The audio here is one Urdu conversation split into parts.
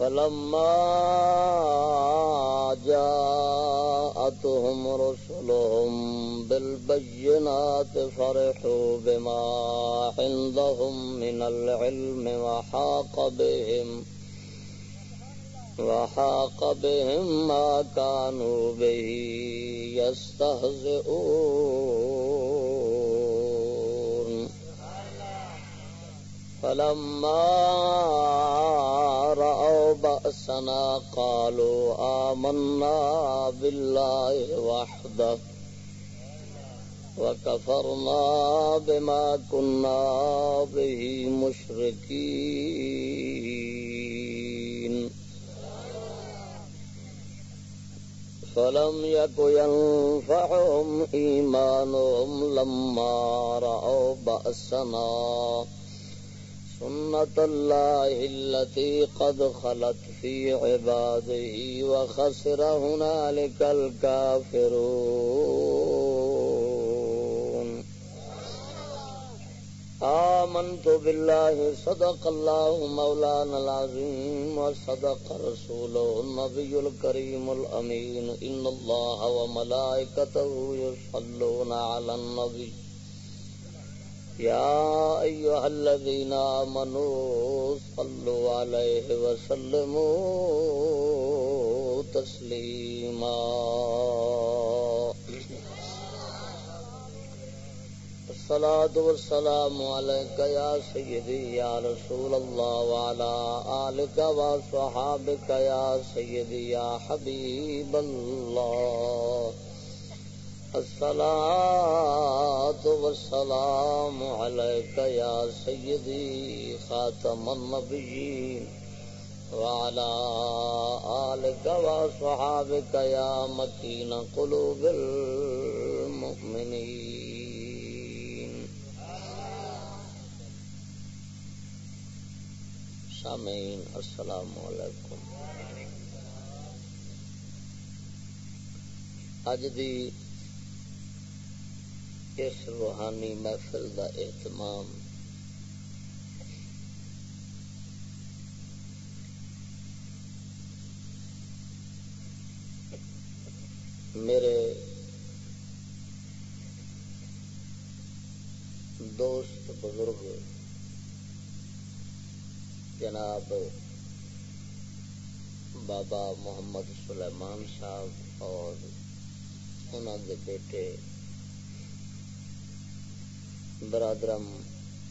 فلما جاءتهم رسلهم بالبينات فرحوا بما عندهم من العلم وحاق بهم وحاق بهم ما كانوا به يستهزئون. فلما رأوا بأسنا قالوا آمنا بالله وحده وكفرنا بما كنا به مشركين. فلم يك ينفعهم إيمانهم لما رأوا بأسنا سنة الله التي قد خلت في عباده وخسر هنالك الكافرون. آمنت بالله صدق الله مولانا العظيم وصدق رسوله النبي الكريم الأمين إن الله وملائكته يصلون على النبي يا أيها الذين آمنوا صلوا عليه وسلموا تسليما. الصلاة والسلام عليك يا سيدي، يا رسول الله، وعلى آلك وصحابك يا سيدي، يا حبيب الله. الصلاة والسلام عليك يا سيدي خاتم النبيين وعلى آلك وصحابك يا مكين قلوب المؤمنين. سامعين السلام عليكم اج دی اس روحانی محفل دا اہتمام۔ میرے دوست بزرگ جناب بابا محمد سلیمان صاحب اور انہوں کے بیٹے برادرم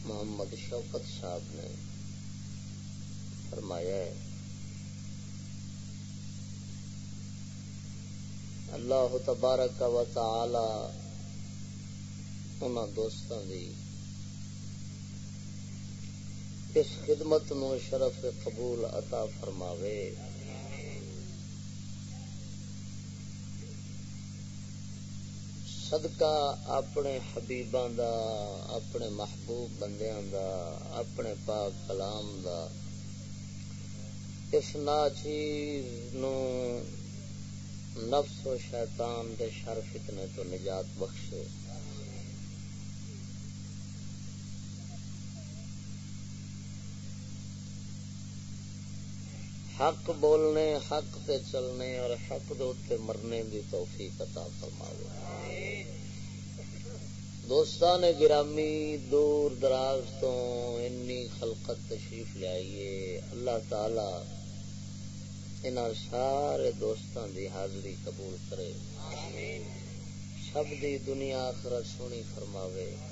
محمد شوکت صاحب نے فرمایا ہے، اللہ تبارک و تعالی ان دوستوں دی اس خدمت نو شرف قبول عطا فرماوے۔ صدقہ اپنے حبیباں دا، اپنے محبوب بندیاں دا، اپنے پاک کلام دا۔ اس ناچیز نو نفس و شیطان دے شر فتنے تو نجات بخشے۔ حق بولنے حق تے چلنے اور حق دے مرنے دی توفیق عطا فرماوے۔ دوستان گرامی دور دراز تو انی خلقت تشریف لائیے۔ اللہ تعالی ان سارے دوستان دی حاضری قبول کرے۔ سب دی دنیا آخرت سونی فرماوے۔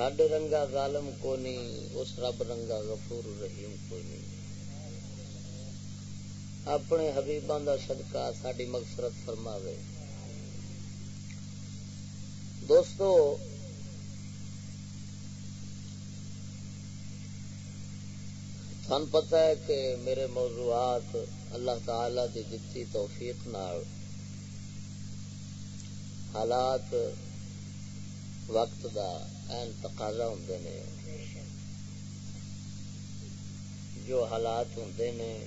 ساڈے رنگا ظالم کو نہیں اس رب رنگا غفور رحیم کوئی نہیں اپنے حبیبان دا صدقہ ساری مغفرت فرماوے۔ دوستو سن پتا ہے کہ میرے موضوعات اللہ تعالی دی دتی توفیق نال۔ حالات وقت دا این تقاضا ہوں نے، جو حالات ہوں نے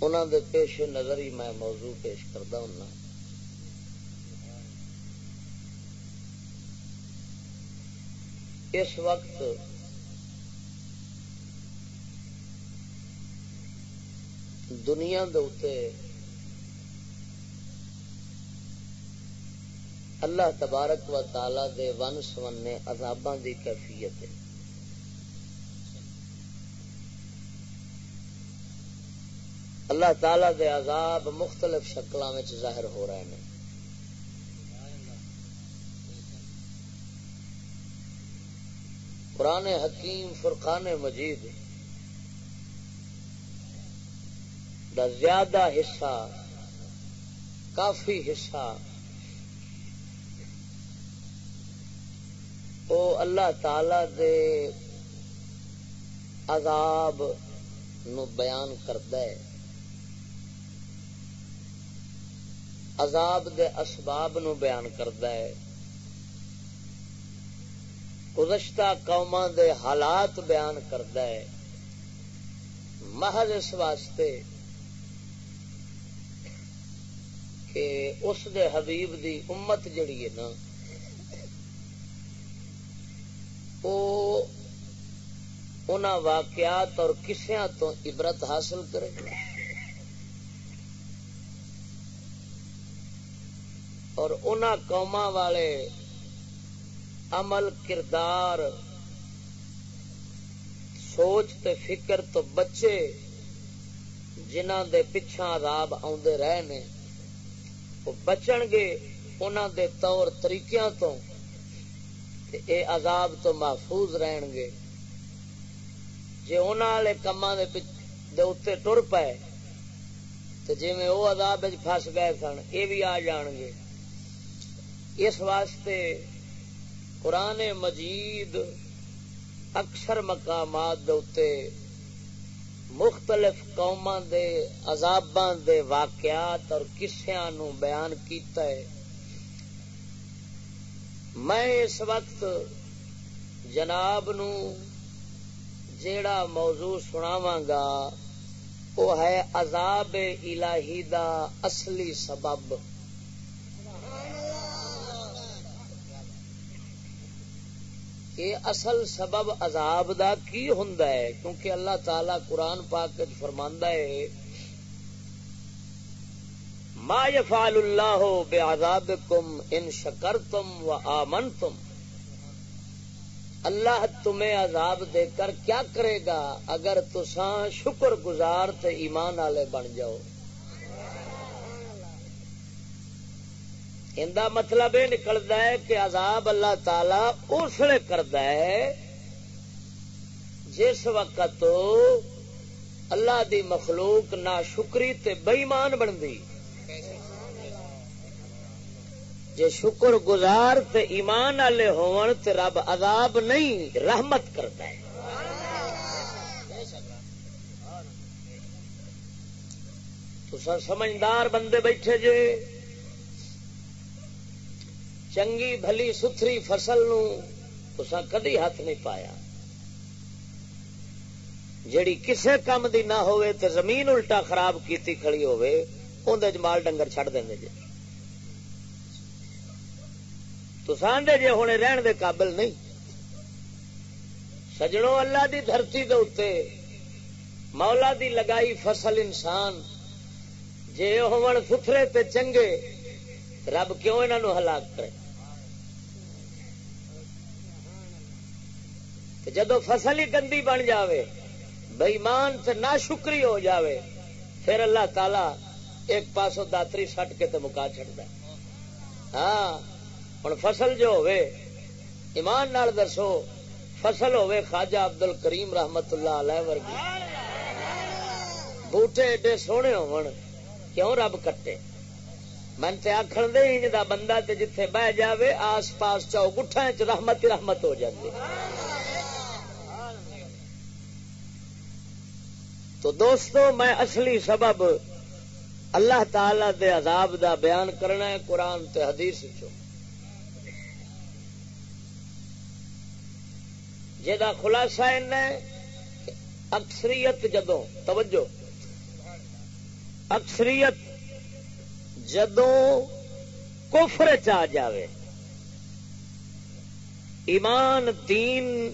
انہوں دے پیش نظر ہی میں موضوع پیش کرتا ہوں اس وقت دنیا دے اللہ تبارک و تعالی دے ون سونے عذاباں دی کیفیت ہے۔ اللہ تعالی دے عذاب مختلف شکلوں میں ظاہر ہو رہے ہیں۔ قرآن حکیم فرقان مجید دا زیادہ حصہ، کافی حصہ او اللہ تعالی دے عذاب نو بیان کرتا ہے۔ عذاب دے اسباب نو بیان کرتا ہے۔ گزشتہ قوما دے حالات بیان کرتا ہے۔ محض اس واسطے کہ اس دے حبیب دی امت جڑی ہے نا ان واقعات اور کسیا تو عبرت حاصل کرے۔ اور ان قوما والے عمل کردار، سوچ تے فکر تو بچے جنہ دے پچھا عذاب آدھے رہے نے، وہ بچن گے انہوں دے طور طریقیاں تو۔ اے عذاب تو محفوظ رہن گے۔ جی ان کما اتنے ٹر پائے تو جی میں وہ عذاب فس گئے سن یہ بھی آ جان گے۔ اس واسطے قرآن مجید اکثر مقامات دے مختلف قوما دے عذاباں دے واقعات اور کسیا نو بیان کیتا ہے۔ میں اس وقت جناب نو جیڑا موضوع سناواں گا، وہ ہے عذاب الہی دا اصلی سبب۔ یہ اصل سبب عذاب دا کی ہوں کیونکہ اللہ تعالی قرآن پاک فرماندہ ہے ما يفعل اللہ بعذابكم ان شکرتم و آمنتم اللہ تمہیں عذاب دے کر کیا کرے گا اگر تسان شکر گزار تے ایمان والے بن جاؤ؟ ان مطلب یہ نکلتا ہے کہ عذاب اللہ تعالی اس لیے کرتا ہے جس وقت اللہ دی مخلوق نہ شکری تے بئیمان بنتی جے شکر گزار تے ایمان والے ہون تے رب عذاب نہیں، رحمت کرتا ہے۔ تو سمجھدار بندے بیٹھے جے، چنگی بھلی ستھری فصل نو تسا کدی ہاتھ نہیں پایا۔ جیڑی کسے کام دی نہ ہوئے تے زمین الٹا خراب کیتی کھڑی ہوئے اندر مال ڈنگر چھڑ دیں جی تو ساندے جے ہونے رہن دے قابل نہیں۔ سجنوں اللہ دی دھرتی دے اتے مولا دی لگائی فصل انسان۔ جے ہون ستھرے تے چنگے، رب کیوں انہوں ہلاک کرے؟ تے جدو فصل ہی گندی بن جاوے بےمان سے نہ شکری ہو جاوے، پھر اللہ تعالی ایک پاسو داتری سٹ کے تو مکا چڑھتا ہاں۔ ہوں فصل جو ہوئے ایمان نال دسو فصل ہوئے خواجہ ابدل کریم رحمت اللہ علیہ ورگی بوٹے ایڈے سونے ہون کیوں رب کٹے من تے آخر دے دا بندہ تے جتھے بہ جاوے آس پاس چاؤ گٹھا چ رحمت رحمت ہو جاتی تو دوستو میں اصلی سبب اللہ تعالی دے عذاب دا بیان کرنا ہے قرآن تے حدیث چو جا خلاصہ اکثریت جدو توجہ، اکثریت جدو کفر چ جاوے، ایمان دین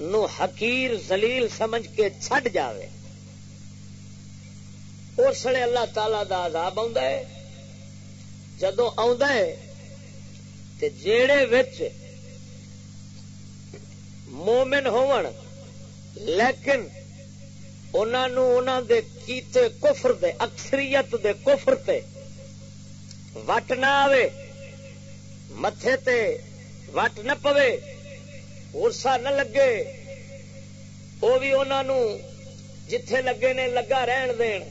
نو حقیر زلیل سمجھ کے چھڈ جاوے۔ اس لیے اللہ تعالی دا عذاب ہے۔ جدو جیڑے وچ مومن ہون لیکن انہوں دے کیتے کفر دے، اکثریت دے کفر تے وٹ نہ آوے، متھے تے وٹ نہ پوے ارسا نہ لگے وہ بھی انہوں جتھے لگے نے لگا رہن دین،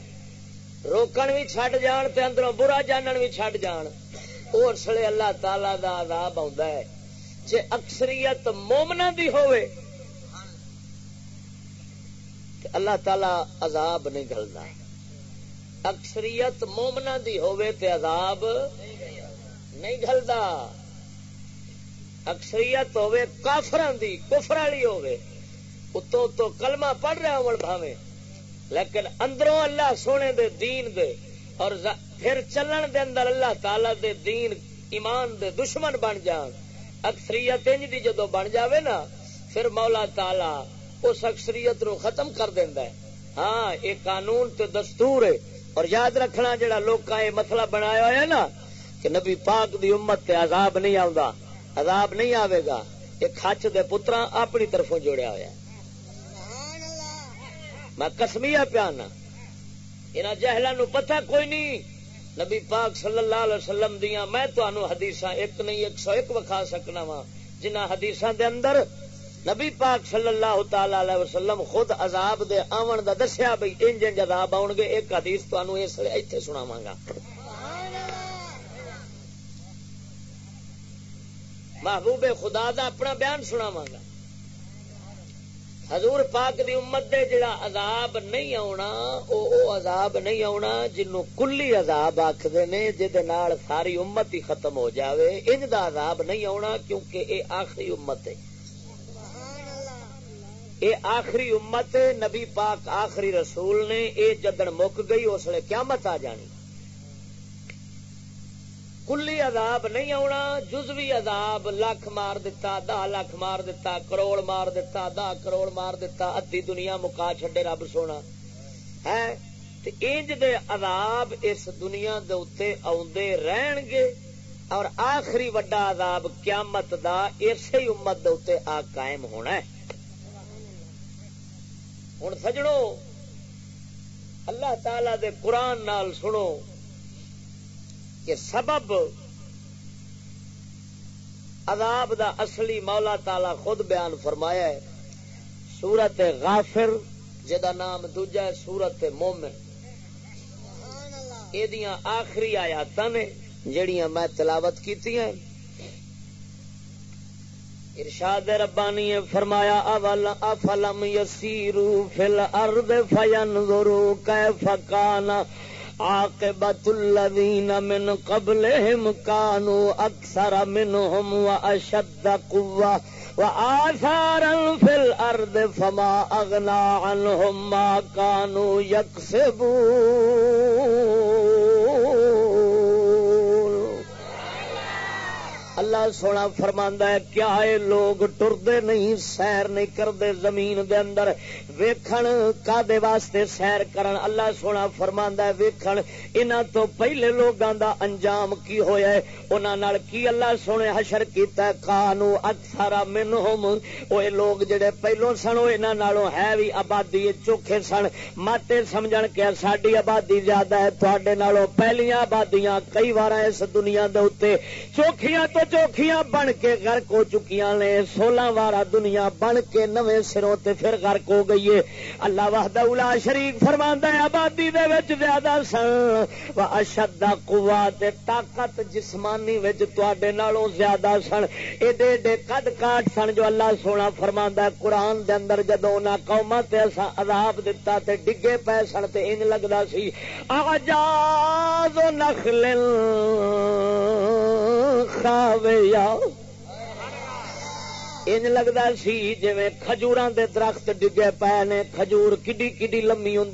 روکن بھی چڈ جان تے اندروں برا جانن بھی چڈ جان اسلے اللہ تعالی دا عذاب ہے۔ جے اکثریت مومنا دی ہوئے اللہ تعالی عذاب نہیں گلتا اکثریت مومنا دی ہوئے تے عذاب نہیں گلتا اکثریت ہوے کافران دی، کفر والی اتو تو کلمہ پڑھ رہا ہوں بھاوے لیکن اندروں اللہ سونے دے دین دے اور پھر چلن دے اندر اللہ تعالی دے دین، ایمان دے دشمن بن جان۔ اکثریت انج دی جدو بن جاوے نا، پھر مولا تعالی اس اکثریت نو ختم کر دینا ہے۔ ہاں یہ قانون تے دستور ہے۔ اور یاد رکھنا جڑا لوگ یہ مسئلہ بنایا ہوا ہے نا، کہ نبی پاک دی امت تے عذاب نہیں آتا عذاب نہیں آئے گا۔ یہ کچ دے پترا اپنی طرفوں جوڑیا ہوا میں کسمیا پیانا یہاں جہلا نو پتہ کوئی نہیں۔ نبی پاک صلی اللہ علیہ وسلم دیا میں تمہوں حدیث ایک نہیں، ایک سو ایک وکھا سکنا وا جنہ حدیث دے اندر نبی پاک صلی اللہ تعالی علیہ وسلم خود عذاب دے آون دا دسیا بھائی انج انج عذاب آن گے۔ ایک حدیث تمہوں اس لیے اتنے سناواں گا۔ محبوب خدا دا اپنا بیان سنا گا۔ حضور پاک دی امت دے جڑا عذاب نہیں آنا او او عذاب نہیں آنا جنو کلی عذاب آخر نے جہد ساری امت ہی ختم ہو جاوے، انج دا عذاب نہیں آنا کیونکہ اے آخری امت ہے۔ اے آخری امت نبی پاک آخری رسول نے، اے جدن مک گئی، اس لیے قیامت آ جانی۔ کلی عذاب نہیں آنا جزوی عذاب لکھ مار دتا دہ لکھ مار دتا کروڑ مار دتا دہ کروڑ مار دتا ادی دنیا مکا چڈے رب سونا۔ ہے؟ انج دے عذاب اس دنیا دے اتے آدھے رہن گے اور آخری وڈا عذاب قیامت دا اسی امت دے اتے آ قائم ہونا ہے۔ ہوں سجڑو اللہ تعالی دے قرآن نال سنو۔ کہ سبب عذاب دا اصلی مولا تالا خود بیان فرمایا ہے۔ سورت غافر جدا نام دوجا ہے، سورت مومن۔ یہ آخری آیات نے جڑیاں میں تلاوت کی ارشاد ربانی فرمایا، اول افلم یسیرو فل ارد فینظرو کیف کان عاقبت الذین من قبلهم كانوا اکثر منهم واشد قوه قوة في الارض فما اغنى عنهم ما كانوا يكسبون اللہ سونا فرماندا ہے، کیا اے لوگ ٹردے نہیں، سیر نہیں کردے زمین دے اندر؟ ویکھن کادے واسطے سیر کرن؟ اللہ سونا فرماندا ہے، ویکھن انہاں تو پہلے لوگاں دا انجام کی ہویا ہے؟ انہاں نال کی اللہ سونے حشر کیتا ہے؟ قانو اکثر منہم۔ او اے لوگ جڑے پہلو سن او انہاں نالوں ہے وی آبادی چوکھے سن۔ ماتے سمجھن کہ ساڈی آبادی زیادہ ہے، تواڈے نالوں پہلیاں آبادیاں کئی وار اس دنیا دے اوتے۔ چوکھیاں تو چوکھیاں بن کے گرک ہو چکی نے، سولہ وارا دنیا بن کے نویں سروں تے پھر گرک ہو گئی ہے۔ اللہ وحدہ اولا شریف فرما ہے، آبادی دے وچ زیادہ سن۔ وا اشد قوا طاقت جسمانی وچ تواڈے نالوں زیادہ سن۔ ایڈے ایڈے قد کاٹ سن جو اللہ سونا فرما ہے۔ قرآن دے اندر جدو انہاں قوماں تے اساں عذاب دتا تے ڈگے پے سن تے انج لگدا سی۔ اجاز نخل ان لگتا سی جی کجور دے درخت ڈگے پے نے، کھجور کڈی کڈی لمبی ہوں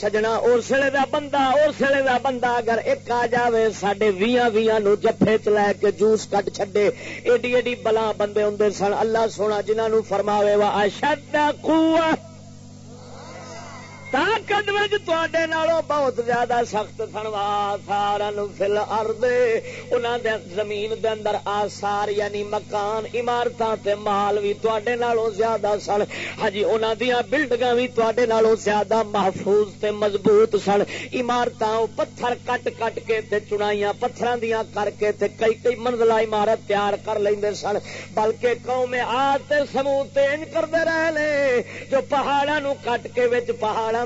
سجنا اسلے کا بندہ اسلے کا بندہ اگر ایک آ جائے سڈے ویا ویا نو جفے چ لے کے جوس کٹ چڈے ایڈی ایڈی بلا بندے ہوں سن. اللہ سونا جنہوں فرماوے وا اشد قوت طاقت نالوں بہت زیادہ سخت سنوا سارا فل انہوں دے زمین دے اندر آسار یعنی مکان عمارت مال بھی تے نالوں زیادہ سن ہاں انہوں دیا بلڈنگ بھی تے نالوں زیادہ محفوظ تے مضبوط سن عمارت پتھر کٹ کٹ کے تے چنائیاں پتھر دیا کر کے تے کئی کئی منزلہ عمارت تیار کر لیں سن بلکہ قوم آتے سمو تین کرتے رہے جو پہاڑوں کٹ کے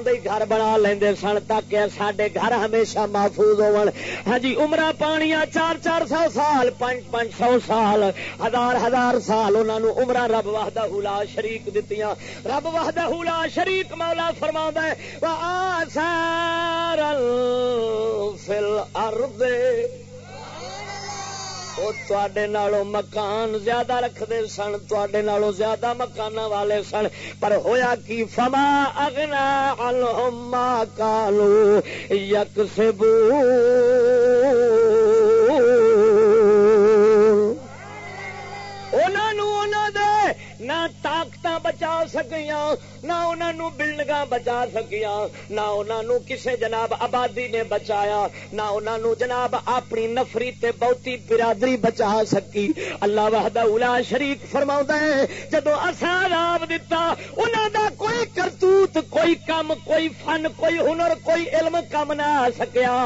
پہاڑ گھر بنا لیں سن تاکہ سڈے گھر ہمیشہ محفوظ ہو ہاں جی عمر پانیا چار چار سو سال پانچ پانچ سو سال، ہزار ہزار سال انہوں عمر رب واہدہ حلا شریک دیتی رب واہدہ حلا شریک مولا فرما ہے فل نالوں مکان زیادہ رکھتے سن تے نالوں زیادہ مکان والے سن۔ پر ہویا کی؟ فما اگنا الما کالو یک سبو دے نہ طاقت بچا سکیاں نہ انہوں بلڈنگ بچا سکیا نہ انہوں کسے جناب آبادی نے بچایا نہ انہوں جناب اپنی نفری تے بہتی برادری بچا سکی اللہ وحدہ اولا شریک فرما ہے جدو اصا دتا انہوں دا کوئی کرتوت کوئی کم کوئی فن کوئی ہنر کوئی علم کم نہ آ سکیا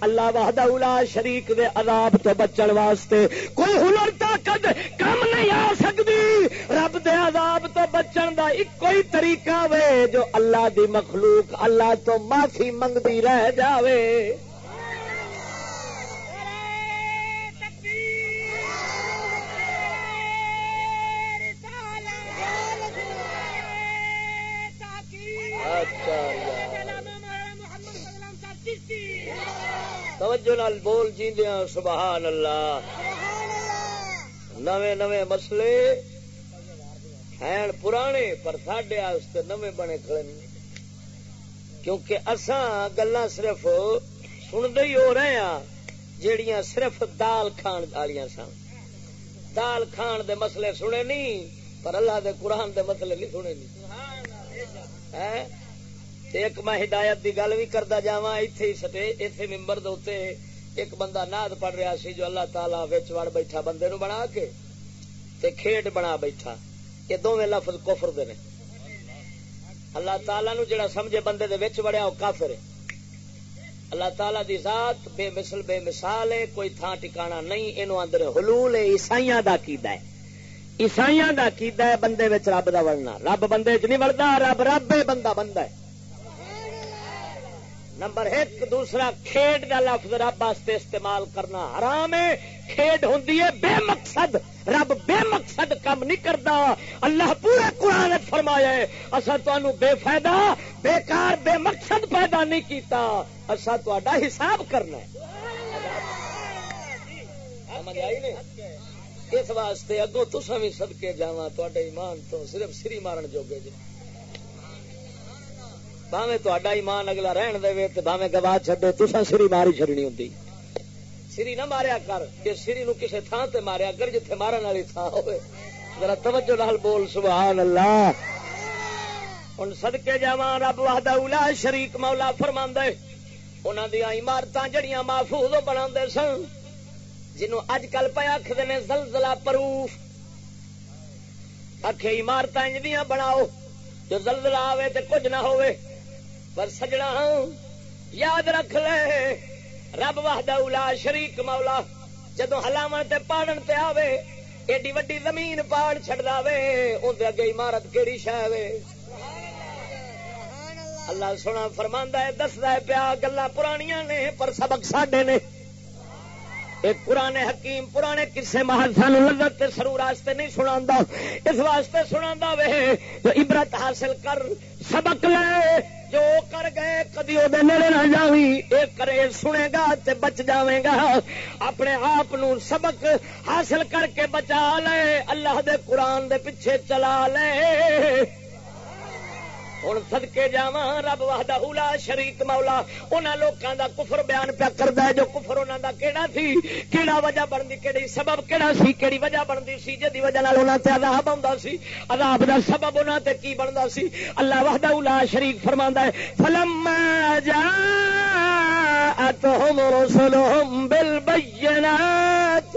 اللہ وحدہ اولا شریک دے عذاب تو بچن واسطے کوئی ہنر طاقت کم نہیں آ سکتی رب دے عذاب تو بچن دا ایک کوئی طریقہ وے جو اللہ دی مخلوق اللہ تو معافی منگتی رہ جاوے۔ توجہ نال بول جیندیاں سبحان اللہ۔ نویں نویں مسئلے ہیں پرانے، پر ساڈے نویں بنے کھڑے نہیں۔ کیونکہ اساں گلا صرف سنتے ہی ہو رہے ہیں جیڑیاں صرف دال کھان والی سن۔ دال کھان دے مسئلے سنے نہیں، پر اللہ دے قرآن دے مسئلے نہیں سنے نہیں۔ ایک میں ہدایت دی گل بھی کرتا جا اتے ممبر دے ایک بندہ ناد پڑھ رہا سی جو اللہ تعالی وڑ بیٹھا بندے نو بنا کے تے کھیڈ بنا بیٹھا۔ یہ دونوں لفظ کفر دے اللہ تعالی نو جڑا سمجھے بندے دے وچ وڑیا وہ کافر ہے۔ اللہ تعالی دی ذات بے مثل بے مثال ہے، کوئی تھان ٹکانا نہیں، اینو اندر حلول ہے، عیسائیاں دا کیدا ہے۔ عیسائی کا کیدا ہے بندے وچ رب کا بڑھنا رب بندے چ نہیں بڑھتا رب رب ہے بندہ بندہ ہے۔ نمبر ایک، دوسرا، کھیڈ کا لفظ رب واسطے استعمال کرنا حرام ہے۔ کھیڈ ہوں بے مقصد۔ رب بے مقصد کام نہیں کرتا اللہ پورے قرآن فرمایا ہے اصا تمہوں بے فائدہ، بیکار، بے مقصد پیدا نہیں کیتا۔ اصا تا حساب کرنا ہے۔ اس واسطے اگوں تسا بھی سدکے جا ایمان تو صرف سری مارن جوگے جی۔ باوے تا ایمان اگلا رہن دے تو باوے گوا چڈے تسا سری ماری چڑنی ہوں سری نہ ماریا کر کہ سری نو کسے تھان تے ماریا کر جتھے مارن والی تھان ہوئے۔ ذرا توجہ نال بول سبحان اللہ ہن صدکے جاواں، رب وحدہ اولا شریک مولا فرماندا ہے انہاں دی عمارتاں جڑیاں محفوظ بناندے سن، جنوں اج کل پے آکھدے نے، زلزلہ پروف۔ اکھے عمارتاں انج بناؤ، جو زلزلہ آوے تے کچھ نہ ہوئے پر سجنا ہاں۔ یاد رکھ لے۔ رب واہدہ اولا شریک مولا۔ جدو ہلاو تے پاڑن تے آوے، ایڈی وڈی زمین پاڑ چڑ دے اندر اگے عمارت کہڑی شہ اللہ سونا فرماندہ ہے دستا ہے، پیا گلا پرانیاں نے، پر سبق ساڈے نے۔ ایک پرانے حکیم، پرانے کسے محل سان لذت سرو راستے نہیں سنا اس واسطے سنا وے تو عبرت حاصل کر، سبق لے۔ جو کر گئے، کدی وہ نیڑے نہ جاوی یہ کرے سنے گا تے بچ جاوے گا۔ اپنے آپ سبق حاصل کر کے بچا لے، اللہ دے قرآن دے پیچھے چلا لے۔ ہوں سدکے جا رب واہدہ اولا شریک مولا۔ انہوں لوگوں دا کفر بیان پیا کرتا ہے، جو کفر انہوں دا کیڑا سی؟ کیڑا وجہ بنتی کہڑی سبب کیڑا سی؟ کہڑی وجہ بنتی سی جی وجہ انہوں تے عذاب آتا سی؟ عذاب دا سبب انہوں تے کی بنتا سی؟ اللہ واہدہ اولا شریک فرما ہے فلم جا رسلهم بالبينات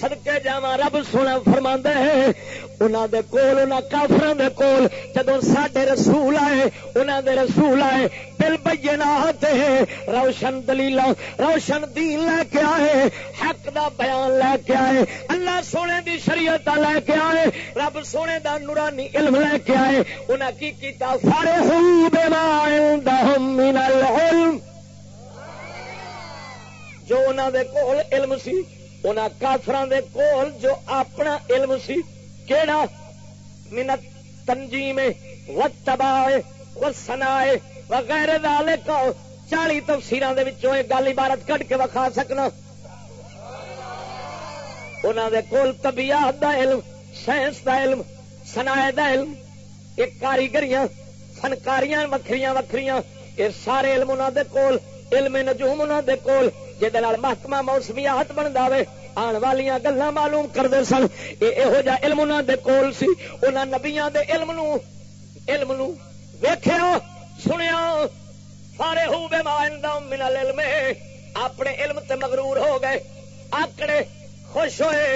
سڑکے جا رب سونا فرما ہے۔ انہوں دے کول انہوں کافروں دے کول جدو سڈے رسول آئے انہوں دے رسول آئے، دل بجے نہ روشن دلیل روشن دین لے کے آئے، حق دا بیان لے کے آئے، اللہ سونے دی شریعت لے کے آئے، رب سونے دا نورانی علم لے کے آئے۔ انہیں کی کیتا؟ سارے ہوں بے من العلم۔ جو انہوں دے کول علم سی انہوں کافران دے کول جو اپنا علم سی، کیڑا؟ منت تنجیم و تباہ و سنا وغیرہ دالے کو چالی تفسیر گل عبارت کٹ کے وکھا سکنا۔ انہوں دے کول طبیعت دا علم، سائنس دا علم سنا دا علم، ایک کاریگریاں، فنکاریاں وکری وکری یہ سارے علم انہوں دے کول، علم نجوم انہوں دے کول۔ جہد محکمہ موسمیات بن دے آن والیاں گلا معلوم کرتے سن۔ یہو جا علم انہوں دے کول سی، انہاں نبیاں دے علم نو علم نو ویکھیا سنیا سارے ہو بے من العلم، اپنے علم تے مغرور ہو گئے۔ آکڑے خوش ہوئے،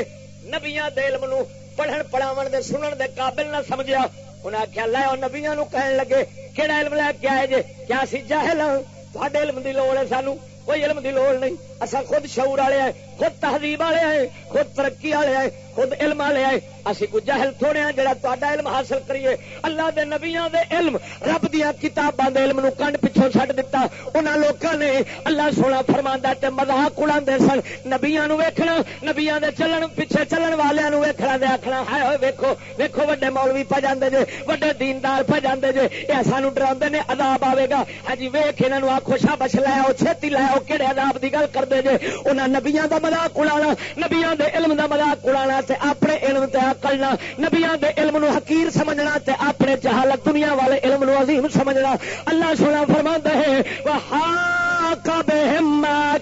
نبیاں دے علم نو پڑھن پڑھاون دے، سنن دے قابل نہ سمجھیا۔ انہیں آخیا لے نبیاں نو کہن لگے کہڑا علم لے کے آئے جے؟ کیا سی جاہل ہاں؟ علم دی لوڑ ہے سانو۔ کوئی علم دی لوڑ نہیں۔ اصا خود شعور والے ہیں۔ خود تہذیب والے ہیں خود ترقی والے ہیں خود علم والے ہیں اسی کو جہل تھوڑے ہیں جڑا تا علم حاصل کریے۔ اللہ دے نبیاں دے علم، رب دیا کتاباں دے علم نو کنڈ پچھوں چھڈ دتا۔ انہاں لوکاں نے اللہ سونا فرماندا تے مذاق اڑاندے سن۔ نبیاں نو ویکھنا، نبیاں دے چلن پیچھے چلن والےاں نو ویکھنا دے آکھنا، ہائے ہوئے ویکھو ویکھو وڈے مولوی پہ جاندے جے، وڈے دیندار پہ جاندے جے۔ اے سانو ڈراندے نے عذاب آوے گا۔ ہاں جی ویکھ انہاں نو آکھو شابش لے آؤ، چھتی لے آؤ، کیڑے عذاب دی گل کردے جے۔ انہاں نبیاں دا مذاق اڑانا، نبیاں دے علم دا مذاق اڑانا تے اپنے علم تے عقل نبیا دے علم نو حقیر سمجھنا تے اپنے جہالت دنیا والے علم نو عظیم سمجھنا۔ اللہ سونا فرما ہے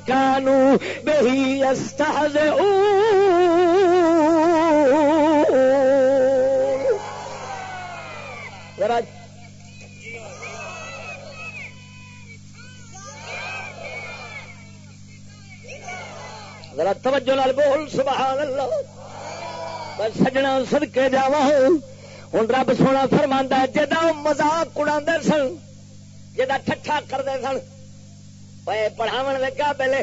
کانو بہی استحز ذرا ذرا توجہ لال بول سبحان اللہ سجنا سد کے جا ہوں رب سونا فرما جا مزاق اڑا سن جا ٹھا کرتے سن پڑھاو لگا پہلے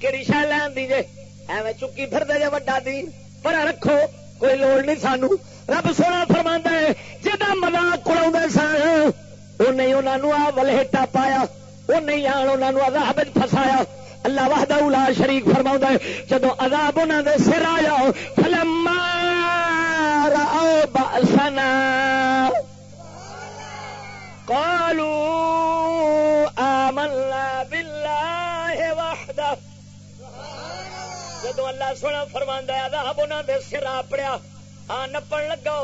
کہڑی شہ لین دی جے؟ ایویں چکی پھر دے جے وڈا دین۔ پر رکھو، کوئی لوڑ نہیں سانو۔ رب سونا فرما ہے جا مزاق اڑا سن وہ نہیں انہوں آ ولہٹا پایا وہ نہیں آن انہوں عذاب فسایا اللہ وحدہ لا شریک فرما ہے، جدو عذاب انہوں دے سر آیا، فلما رأو بأسنا۔ قالوا آمنا بالله وحده جدو اللہ سونا فرما ہے، عذاب انہوں دے سر آ پڑیا۔ ہاں نپن لگا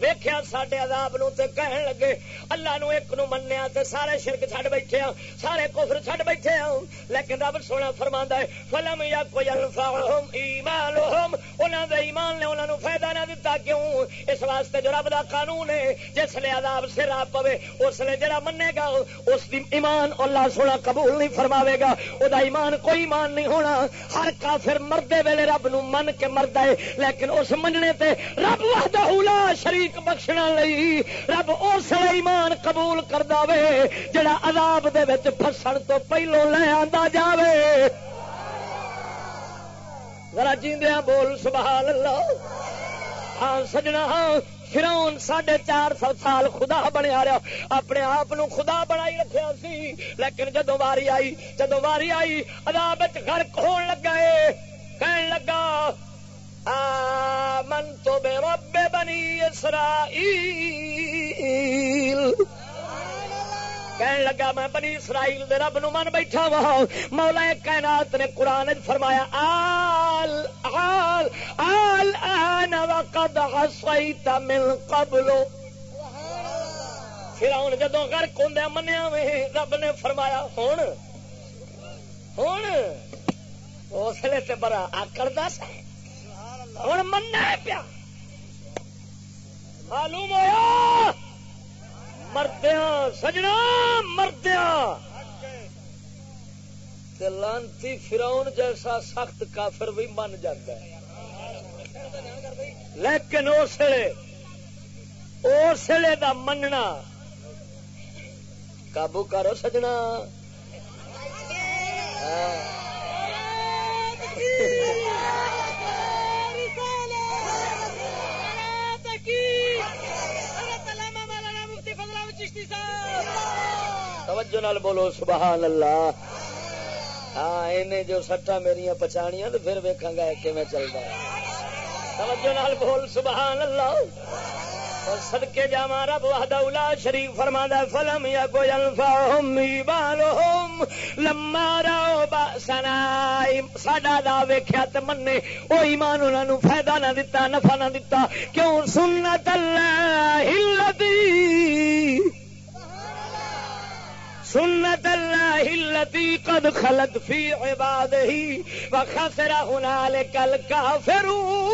ویخیا سڈے عذاب نو تے کہن لگے، اللہ نو ایک نو منیا تے سارے شرک چھڈ بیٹھے ہاں سارے کفر چھڈ بیٹھے ہاں۔ لیکن رب سونا فرماندا ہے، فلم یا کوئی ایمانهم انہاں دے ایمان نے انہاں نو فائدہ نہ دتا، کیوں؟ اس واسطے جو رب دا قانون ہے، جس لے عذاب سر آ پوے، اس لے جڑا مننے گا، اس دی ایمان اللہ سونا قبول نہیں فرماوے گا۔ او دا ایمان کوئی ایمان نہیں ہونا۔ ہر کافر مردے ویلے رب نو من کے مردا ہے، لیکن اس مننے تے رب وحدہ لا شریک توفیق بخشنا لئی رب اس ایمان قبول کر دے جڑا عذاب دے وچ پھسن تو پہلو لے آندا جاوے۔ ذرا جیندیاں بول، سبحان اللہ۔ ہاں سجنا ہاں۔ فرون ساڑھے چار سو سال خدا بنیا رہا۔ اپنے آپ خدا بنائی رکھا سی، لیکن جدو واری آئی جدو واری آئی اداب گرک ہون لگا۔ بنی اسرائیل۔ کہن لگا میں بنی اسرائیل دے رب نو من بیٹھا وا۔ مولا کائنات نے قرآن فرمایا، آل آل آل، آن وقد حصیت من قبل۔ پھر ہوں جدو غرق ہوں منیا میں رب نے فرمایا ہوں ہوں اس لیے بڑا آکڑ دس ہے۔ ہوں مننا ہے پیا۔ معلوم ہوا مردیا سجنا مردیا لانتی فراؤن جیسا سخت کافر بھی من جاتا ہے۔ لیکن اس اسلے دا مننا، قابو کرو سجنا۔ ہاں۔ ہاں توجہ نال بولو سبحان اللہ ہاں انہیں جو سٹا میری پچھاڑیاں تو پھر ویکاں گا کہ میں چلتا توجہ نال بول سبحان اللہ سدکے جا مارا بہدا الا شریف فرما فلم یا کوئی الفاہم ایمانہم لما راو باسنا ساڈا دا ویکھیا تے مننے او ایمان انہاں نو فائدہ نہ دتا، نفع نہ دتا۔ کیوں؟ سنت اللہ الذی۔ سنت اللہ التي قد خلت في عباده وخسر هنالك الكافرون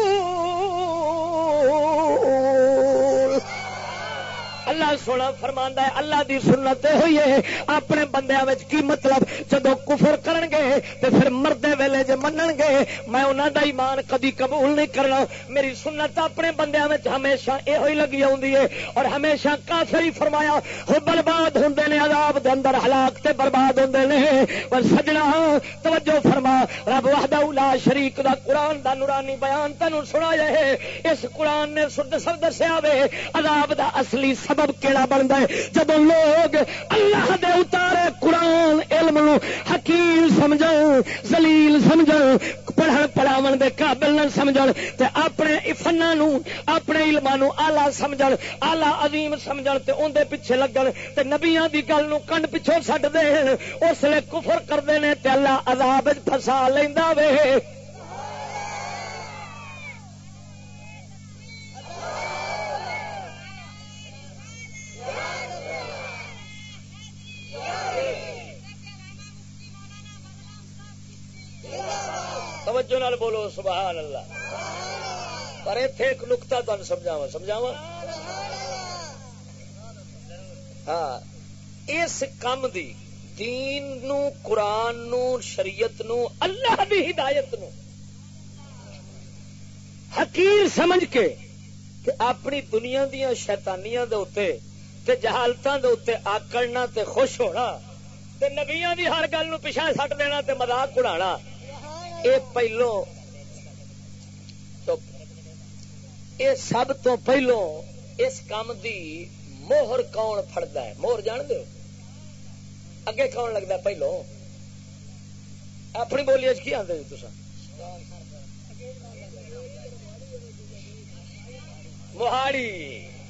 اللہ سونا فرما ہے، اللہ دی سنت ہوئی ہے۔ اپنے بندے کی مطلب؟ جدو کفر کرن گے تو پھر مردے ویلے جے منن گے میں انہوں دا ایمان کدی قبول نہیں کرنا۔ میری سنت اپنے بندے ہمیشہ یہ لگی آئی ہے اور ہمیشہ کافر ہی فرمایا وہ برباد ہوں نے، عذاب دے اندر ہلاک تے برباد ہوں نے۔ پر سجنا، توجہ فرما۔ رب وحدہ لا شریک دا قرآن دا نورانی بیان تینوں سنا ہے۔ اس قرآن نے سد سب دسیا وے، عذاب دا اصلی سب سبب کیڑا بنتا ہے؟ جب لوگ اللہ دے اتارے قرآن، علم نو حکیم سمجھ زلیل سمجھ پڑھن پڑھاو دے قابل نہ سمجھ تے اپنے فنا نو، اپنے علم نو آلہ سمجھ آلہ عظیم سمجھ تے اندر پیچھے لگن، تے نبیاں دی گل نو کنڈ پچھو چڈ دے، اس لیے کفر کرتے ہیں تے اللہ عذاب پھسا لینا وے۔ بولو، سبحان اللہ۔ پر اتنے ایک نکتا تمہیں سمجھاوا سمجھاوا ہاں۔ اس کام دی، دین نو، قرآن نو، شریعت نو، اللہ دی ہدایت نو۔ حقیر سمجھ کے کہ اپنی دنیا دیا شیتانیاں جہالتوں کے اتنے آکڑنا تے خوش ہونا تے نبیاں دی ہر گل نو پیچھا سٹ دینا تے مذاق اڑا اے پہلو اے سب تو پہلو اس کام دی موہر کون فڑتا ہے؟ موہر جان دو اگے کون لگتا ہے پہلو؟ اپنی بولی کی آدھے جی تصا موہاڑی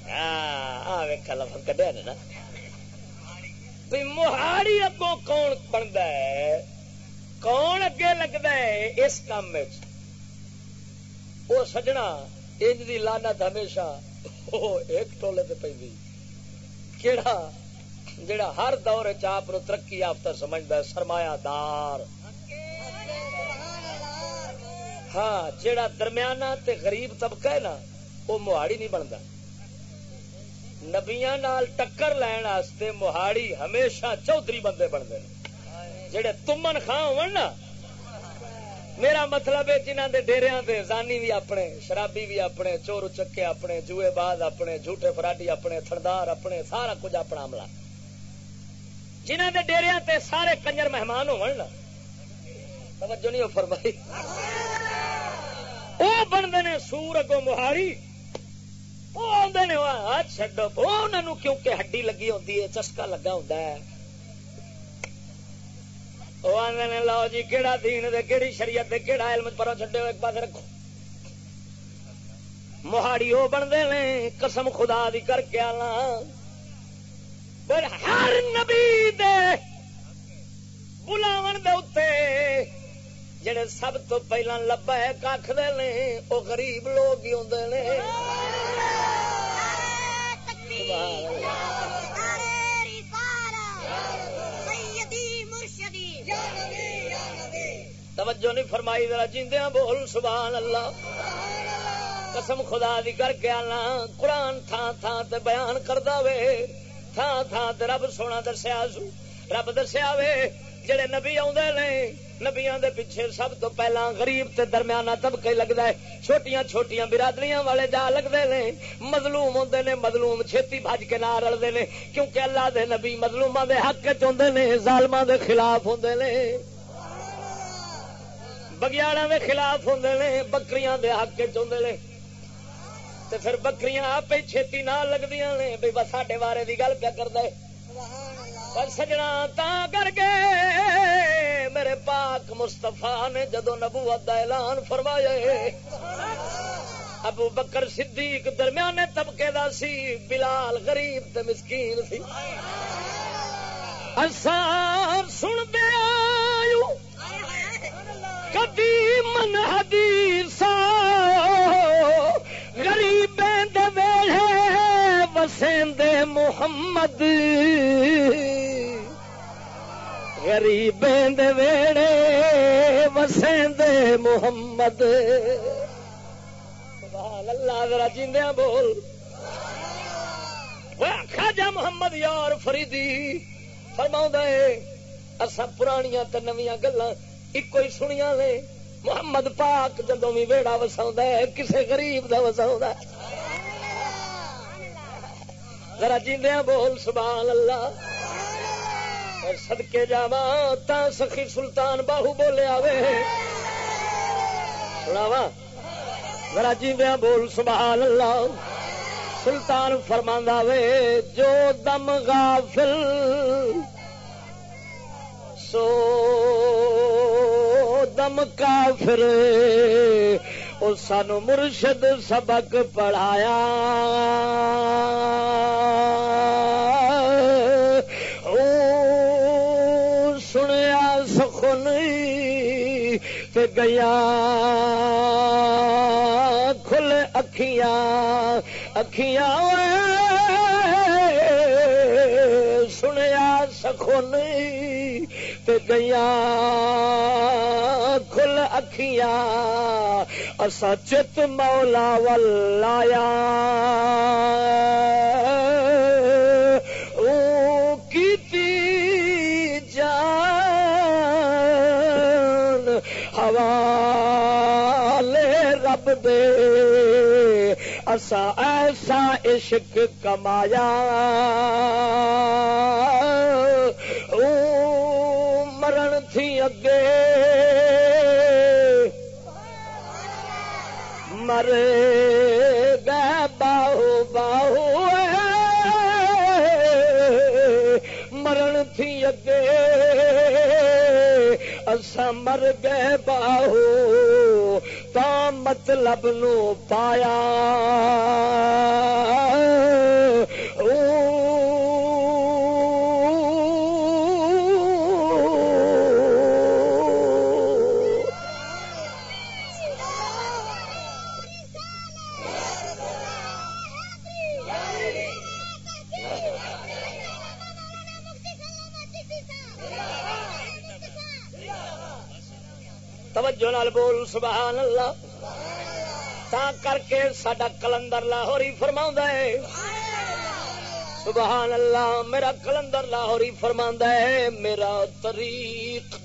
ہاں، لفظ کڈیا نا۔ موہاڑی اگوں کون بنتا ہے؟ کون اگے لگتا ہے اس کام وہ سجنا انج دی لانت ہمیشہ ایک ٹولے پہ پہ کیڑا جڑا ہر دور چاپ نو ترقی یافتہ سمجھتا ہے، سرمایہ دار۔ ہاں جڑا درمیانہ تے غریب طبقہ ہے نا وہ موہاڑی نہیں بنتا نبیا نال ٹکر لین واسطے موہاڑی ہمیشہ چودھری بندے بنتے ہیں۔ جڑے تمن خان ہو میرا مطلب ہے جنہ دے ڈیریا دے، زانی بھی اپنے، شرابی بھی اپنے چور چکے اپنے، جوئے باز اپنے، جھوٹے فراڈی اپنے تھردار اپنے، سارا کچھ اپنا عملہ۔ جنہ دے ڈیریا تے سارے کنجر مہمان ہو توجہ نہیں فرمائی۔ وہ بنتے نے سور اگو مہاری وہ آدھے نے چڈو انہوں کیونکہ ہڈی لگی ہوتی ہے، چسکا لگا ہوتا ہے۔ وہ آدھے نے لو جی کہڑا دین دے کہڑی شریعت دے کہڑا علم پرو چڈو ایک پاس رکھو مہاڑی وہ بنتے نے قسم خدا دی کر کے آنا پر ہر نبی دے بلاو دے اتنے جڑے سب تو پہلا لبا ہے کھ دے وہ غریب لوگ ہی ہوں نے توجہ نہیں فرمائی، ذرا جیندیاں بول سبحان اللہ قسم خدا دی کر کے آنا، قرآن تھان تھان تے بیان کردا وے تھان تھان تے رب سونا دسیا سو۔ رب دسیا وے، جڑے نبی آدھے نے نبیا دے پیچھے سب تو پہلا غریب تے درمیانہ طبقے لگتا ہے۔ چھوٹیاں چھوٹیاں برادریاں والے جا لگتے نے، مظلوم ہوندے نے، مظلوم چھتی بج کے نہ رلتے نے۔ کیونکہ اللہ دے نبی مظلوماں دے حق چاہتے نے، ظالماں دے خلاف ہوندے نے۔ بگیاڑا دے خلاف ہوندے نے بکریاں دے حق چاہتے نے تے پھر بکریاں آپ ہی چھتی نہ لگدیاں نے بھئی بس ساڈے بارے دی گل پیا کردا ہے سجنا تا کر کے میرے پاک مستفا نے جدو نبوت کا اعلان فرمایا ابو بکر صدیق درمیانے طبقے دا سی بلال غریب تے مسکین سی اسان سن دیا کدی من حدیث غریب وسیند محمد غریب ویڑے وسیند محمد اللہ، ذرا جیندیا بول۔ خاجا محمد یار فریدی فرما اصا پرانیاں تو نویاں گلا ایک ہی سنیا نے محمد پاک جدو بھی ویڑا وساؤں کسے غریب دا وساؤں ذرا جیندیا بول سبحان اللہ سدکے جا تا سخی سلطان باہو بولے آوے سناوا ذرا جیندیا بول سبحان اللہ سلطان فرما وے جو دم غافل سو دم کافر سانو مرشد سبق پڑھایا۔ سنیا سخن گیا۔ کھل اکھیاں اکھیاں سنیا سخن گیا کھل اکھیاں۔ اسا چت مولا ولایا اسا ایسا عشق کمایا۔ مرن تھی اگے۔ مرے گئے باہو باہو مرن تھی اگے۔ اسا مر گئے باہو۔ مطلب نو پایا۔ توجہ نال بول سبحان اللہ۔ کر کے سڈا کلندر لاہوری فرما ہے سبحان اللہ میرا کلندر لاہوری فرما ہے میرا طریق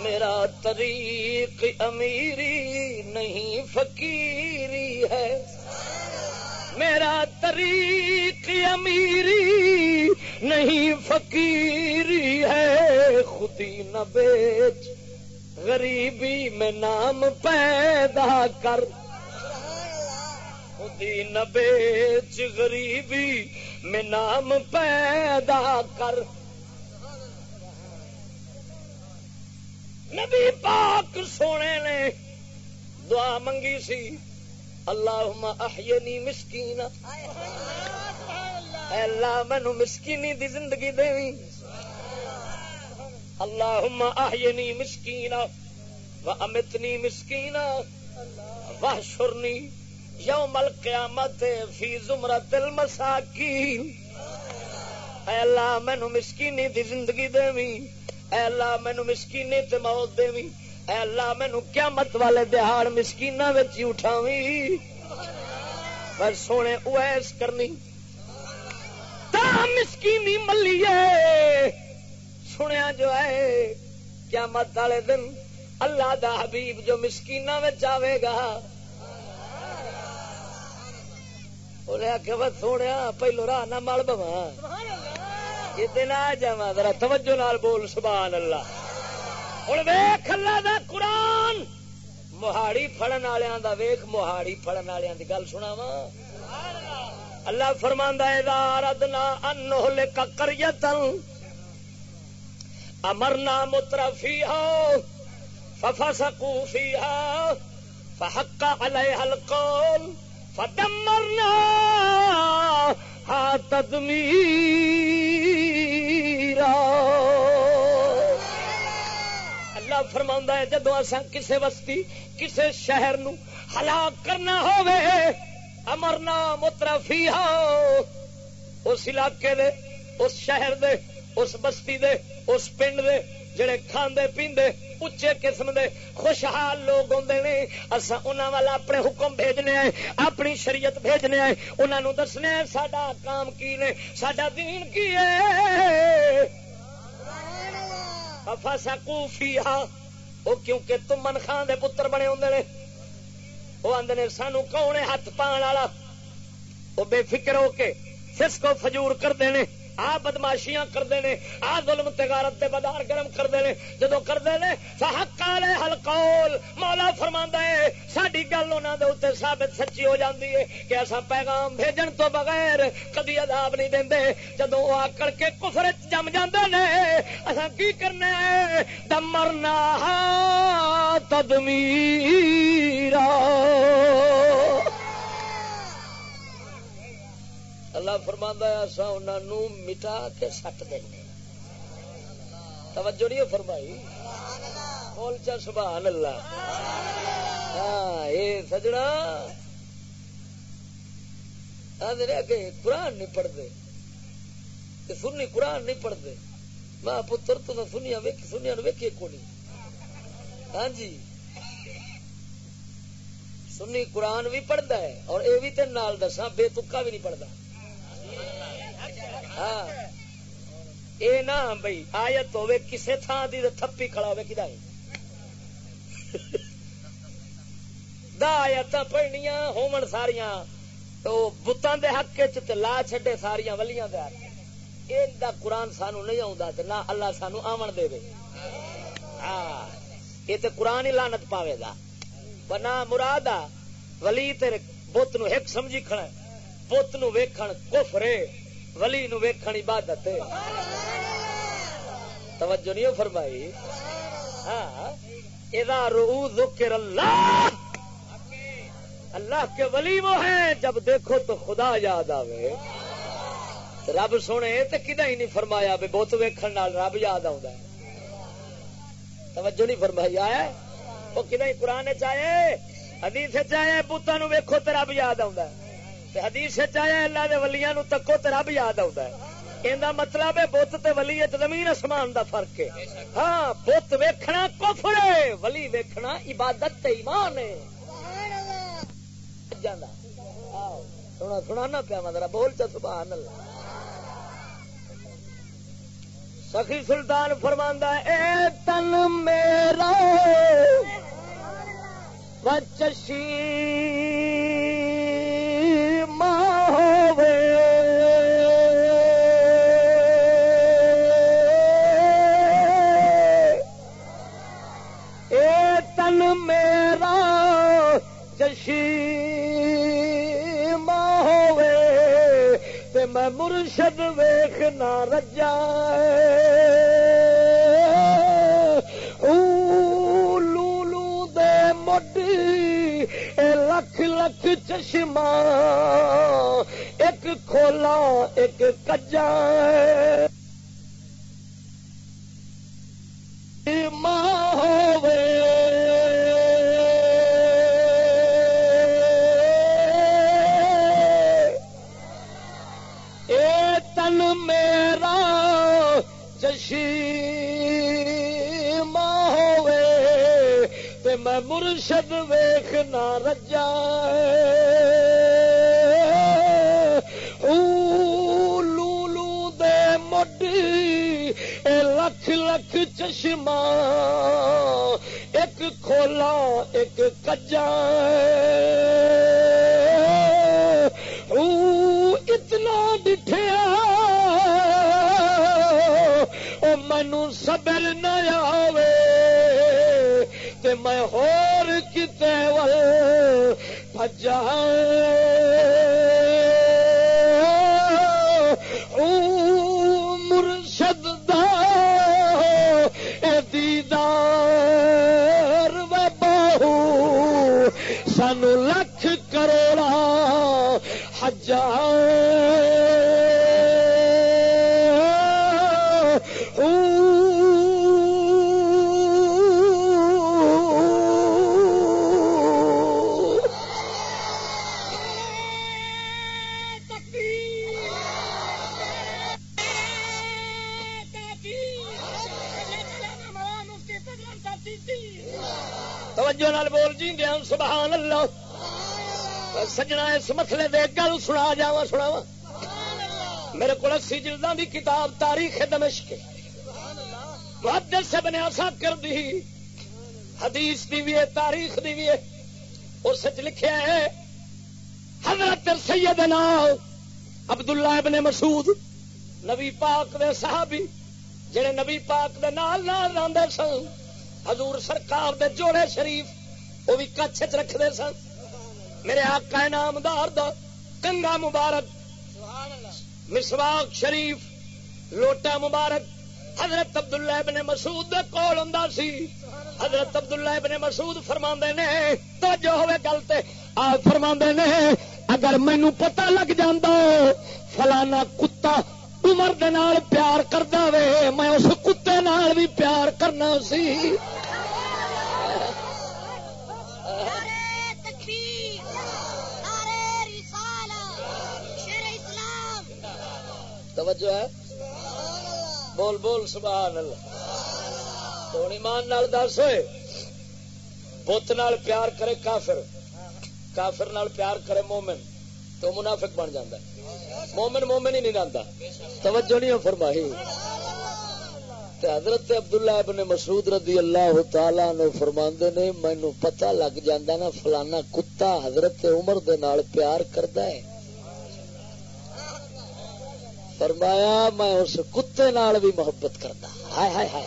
میرا طریق امیری نہیں فقیری ہے میرا طریق امیری نہیں فقیری ہے خودی نہ بیچ غریبی میں نام پیدا کر۔ خودی نہ بیچ غریبی میں نام پیدا کر۔ نبی پاک سونے نے دعا منگی سی۔ اللہ احینی مسکین اللہ مینو مسکینی دی زندگی دے اللهم احيني مسكينا وامتني مسكينا واحشرني يوم القيامه في زمرة المساكين اے اللہ مینو مسکینی دی زندگی دیویں، اے اللہ مینو مسکینی تے موت دیویں، اے اللہ مینو قیامت والے دہاڑ مسکیناں وچ ہی اٹھاویں۔ پر سونے اویس کرنی، تا مسکینی ملیے۔ سنیا جو ہے کیا مت والے دن اللہ دا حبیب جو مسکین آئے گا۔ سونے پہلو راہ نہ مل بوا دن آ جا ذرا توجہ نال بول، سبحان اللہ۔ ہوں ویخ اللہ دا قرآن۔ موہاڑی فڑن والوں دا ویخ موہاڑی فڑن والوں دی گل سنا وا اللہ فرماندہ ردنا ان کا کریتن امرنا مترفی ہو، ففسقوا فيها فحق عليها القول، فدمرنا ها تدميرا اللہ فرما ہے جدو اصا کسے بستی کسے شہر نو ہلاک کرنا ہوئے امرنا مترفی ہو۔ اس علاقے دے، اس شہر دے اس بستی دے، اس پنڈ دے، جڑے کھاندے پیندے اچے قسم دے خوشحال لوگ ہوندے نے اسا انہاں والا اپنے حکم بھیجنے آئے، اپنی شریعت بھیجنے آئے، انہاں نو دسنے ساڈا کام کی نے؟ ساڈا دین کی ہے؟ فسقوا فیھا او کیونکہ تم من خان دے پتر بنے ہوندے نے۔ او آندے نے، سانو کون ہاتھ پان والا؟ او بے فکر ہو کے فسق و فجور کردے نے۔ آ بدماشیاں کرتے ہیں، آ ظلم تغارت دے بدار گرم کرتے ہیں۔ جدو کرتے ہیں، فحق والے ہلکول مولا فرما ہے ساری گل انہوں دے اتنے ثابت سچی ہو جاتی ہے کہ اصا پیغام بھیجن تو بغیر کدی عذاب نہیں دیں جدو وہ آکڑ کے کفر جم جاندے نے اصا کی کرنا ہے؟ دمرنا تدمیرا۔ اللہ فرما ایسا انہوں مٹا کے سٹ دیں توجہ نہیں فرمائی؟ بول چا سبحان اللہ۔ ہاں یہ سجنا۔ اگے قرآن نہیں پڑھتے سنی قرآن نہیں پڑھتے ماں پتر تو سنیا سنیا ویکے کو نہیں ہاں جی۔ سنی قرآن بھی پڑھتا ہے اور یہ بھی تین نال دسا بے تکا بھی نہیں پڑھتا ہاں۔ اے نہ بھائی آیت ہوے کسے تھان دی تھپی کھڑا ہوے کدا دا آیات پڑھنیا ہومن ساریاں، تو بتان دے حق چ لا چھڈے ساریاں ولیاں دے حق ان دا قرآن سانو نہیں آوندا تے نہ اللہ سانو آون دے دے ہاں یہ تے قرآن ہی لعنت پاوے گا۔ بنا مراد آ ولی تیرے بت نو ایک سمجھی کھڑا بت نو ویکھن کفر ہے۔ ولی نو ویکھن عبادت۔ ہے توجہ نہیں فرمائی؟ ہاں۔ اذا رؤ ذکر اللہ۔ اللہ کے ولی وہ ہیں۔ جب دیکھو تو خدا یاد آوے۔ رب سونے تو کدا ہی نہیں فرمایا بے بت ویکھن نال رب یاد آ توجہ نہیں فرمائی آیا وہ کدا ہی قرآن چاہے حدیث چاہے بوتوں نو ویکھو تو رب یاد آ حدیث چاہے اللہ دے ولیاں نو تکو تو رب یاد آتا آ مطلب ہے بت تے ولی زمین آسمان دا فرق ہے۔ ہاں بت ویکھنا کفر ہے، ولی ویکھنا عبادت تے ایمان ہے۔ سونا سنا پیا مدرا بول چا، سبحان اللہ۔ سخی سلطان فرماندہ اے تن میرا بچشی ماں میں مرشد ویخنا رجا لولو دے مڈی لکھ لکھ چشمہ، ایک کھولا، ایک کجا ماں میں مرشد ویخنا رجا لولو دے مڈی لکھ لکھ چشمہ۔ ایک کھولا، ایک کجا اتنا ڈٹھیا مینو سبر نہ آوے۔ میں ہور کتے ول اس مسئلے دے گل سنا جا سنا میرے کو اسی جلدوں کی کتاب، تاریخ دمشق۔ محدث سے بنیا سا کر دی حدیث دی بھی ہے، تاریخ دی بھی ہے۔ اس لکھا ہے، حضرت سیدنا عبداللہ ابن مسعود، نبی پاک دے صحابی، جڑے نبی پاک دے نال نال راندے سن۔ حضور سرکار دے جوڑے شریف، وہ بھی کچھ رکھتے سن۔ میرے آقا نامدار دا کنگا مبارک، مسواک شریف، لوٹا مبارک۔ حضرت عبداللہ ابن مسعود دے کول ہوندا سی۔ حضرت عبداللہ ابن مسعود فرما نے تو جو ہوئے گلتے آ فرما نے، اگر مینو پتہ لگ جاندہ فلانا کتا عمر دے نال پیار کردا وے، میں اس کتے نال بھی پیار کرنا سی۔ توجہ ہے؟ بول بول، سبحان اللہ۔ تو ایمان نال دس ہوئے۔ بت نال پیار کرے کافر۔ کافر نال پیار کرے مومن۔ تو منافق بن جاتا ہے۔ مومن مومن ہی نہیں رہتا توجہ نہیں فرمائی۔ حضرت عبداللہ ابن مسعود رضی اللہ تعالی نے فرماندے نے مینو پتہ لگ جاندہ نا، فلانا کتا حضرت عمر دے نال پیار کردا ہے۔ فرمایا، میں اس کتے نال بھی محبت کردا ہائے ہائے ہائے۔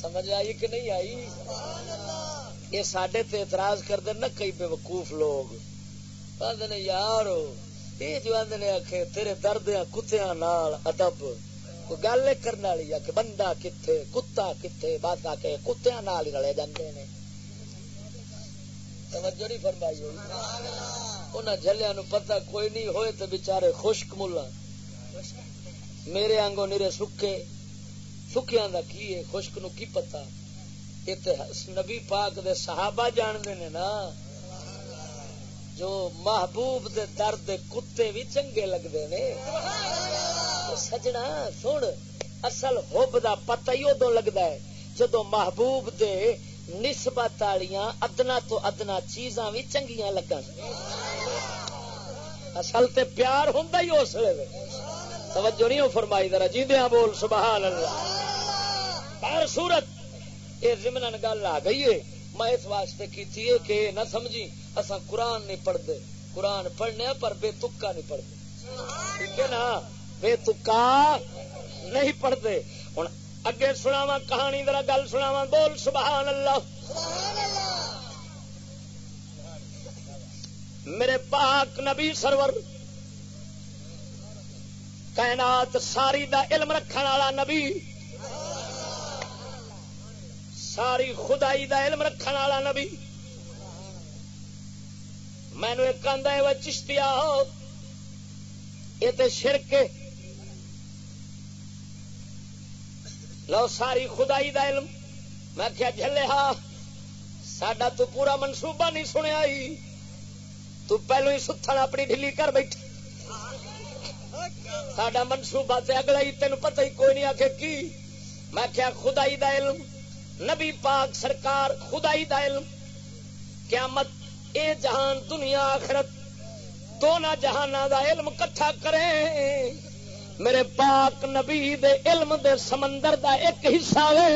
سمجھ آئی کہ نہیں آئی؟ یہ سڈے تے اعتراض کرتے نا کئی بے وقوف لوگ۔ آدھے یار، یہ جو آدھے آخ تیرے درد کتیا نال ادب۔ گل کرنے والی ہے کہ بندہ کتنے کتا کتنے بات آ کے کتیا نال ہی رلے جاندے نے۔ توجہ نہیں فرمائی ہوئی۔ انہاں جلیا نو پتہ کوئی نہیں ہوئے تو بچارے خشک ملا میرے آنگوں نیرے سکے سکیاں دا کی ہے؟ خشک نو کی پتہ؟ نبی پاک دے صحابہ جانتے نے نا، جو محبوب دے درد کتے بھی چنگے لگتے نے۔ سجنا، سن، اصل ہوب دا پتہ ہی ادو لگتا ہے۔ جدو محبوب دے نسبت والیاں ادنا تو ادنا چیزاں بھی چنگیاں لگن۔ اصل تے پیار ہوں ہی اس لیے توجہ نہیں فرمائی، ذرا جی بول، سبحان اللہ۔ ہر صورت، یہ زمن گل آ گئی ہے۔ میں اس واسطے کی کہ نہ سمجھی اصا قرآن نہیں پڑھتے۔ قرآن پڑھنے پر بے تکا نہیں پڑھتے۔ ٹھیک ہے نا؟ بے تکا نہیں پڑھتے۔ ہوں اگے سناوا کہانی ذرا گل سناوا بول سبحان اللہ سبحان اللہ۔ میرے پاک نبی سرور، کائنات ساری دا علم رکھنے والا نبی، ساری خدائی دا علم رکھنے والا نبی۔ مینو ایک آدھا ہے چشتیا یہ تو شرک لو، ساری خدائی دا علم۔ میں کیا جلے ہا سڈا تو پورا منصوبہ نہیں سنیا ہی۔ تو پہلو ہی ستھن اپنی ڈلی کر بیٹھ سڈا منصوبہ تے اگلا ہی تین پتہ ہی کوئی نہیں آ کی۔ میں کیا خدائی دا علم۔ نبی پاک سرکار خدائی دا علم۔ قیامت اے جہان، دنیا آخرت۔ دونوں جہان دا علم کٹھا کرے میرے پاک نبی دے علم دے سمندر دا ایک حصہ وے۔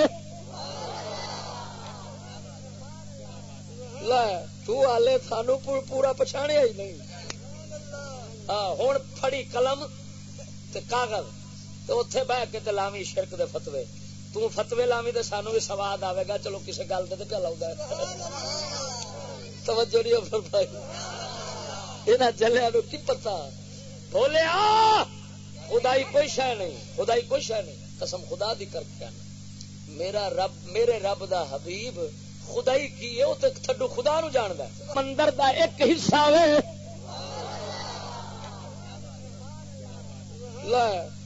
لے سانو پورا پچھاڑیا ہی نہیں ہوں فڑی قلم تے کاغذ تو اتے بہ کے تے لامی شرک دے فتوے فتوے لامی تو سانو بھی سواد آئے گا چلو کسی گل سے پہ لاؤ توجہ نہیں پھر بھائی یہ جلیا نو کی پتا بولیا خدائی کوئی شہ نہیں خدائی کوئی شہ نہیں قسم خدا دی کر کے میرا رب میرے رب دا حبیب خدائی کی ہے وہ تو تھڈو خدا نو جاند مندر دا ایک حصہ وے۔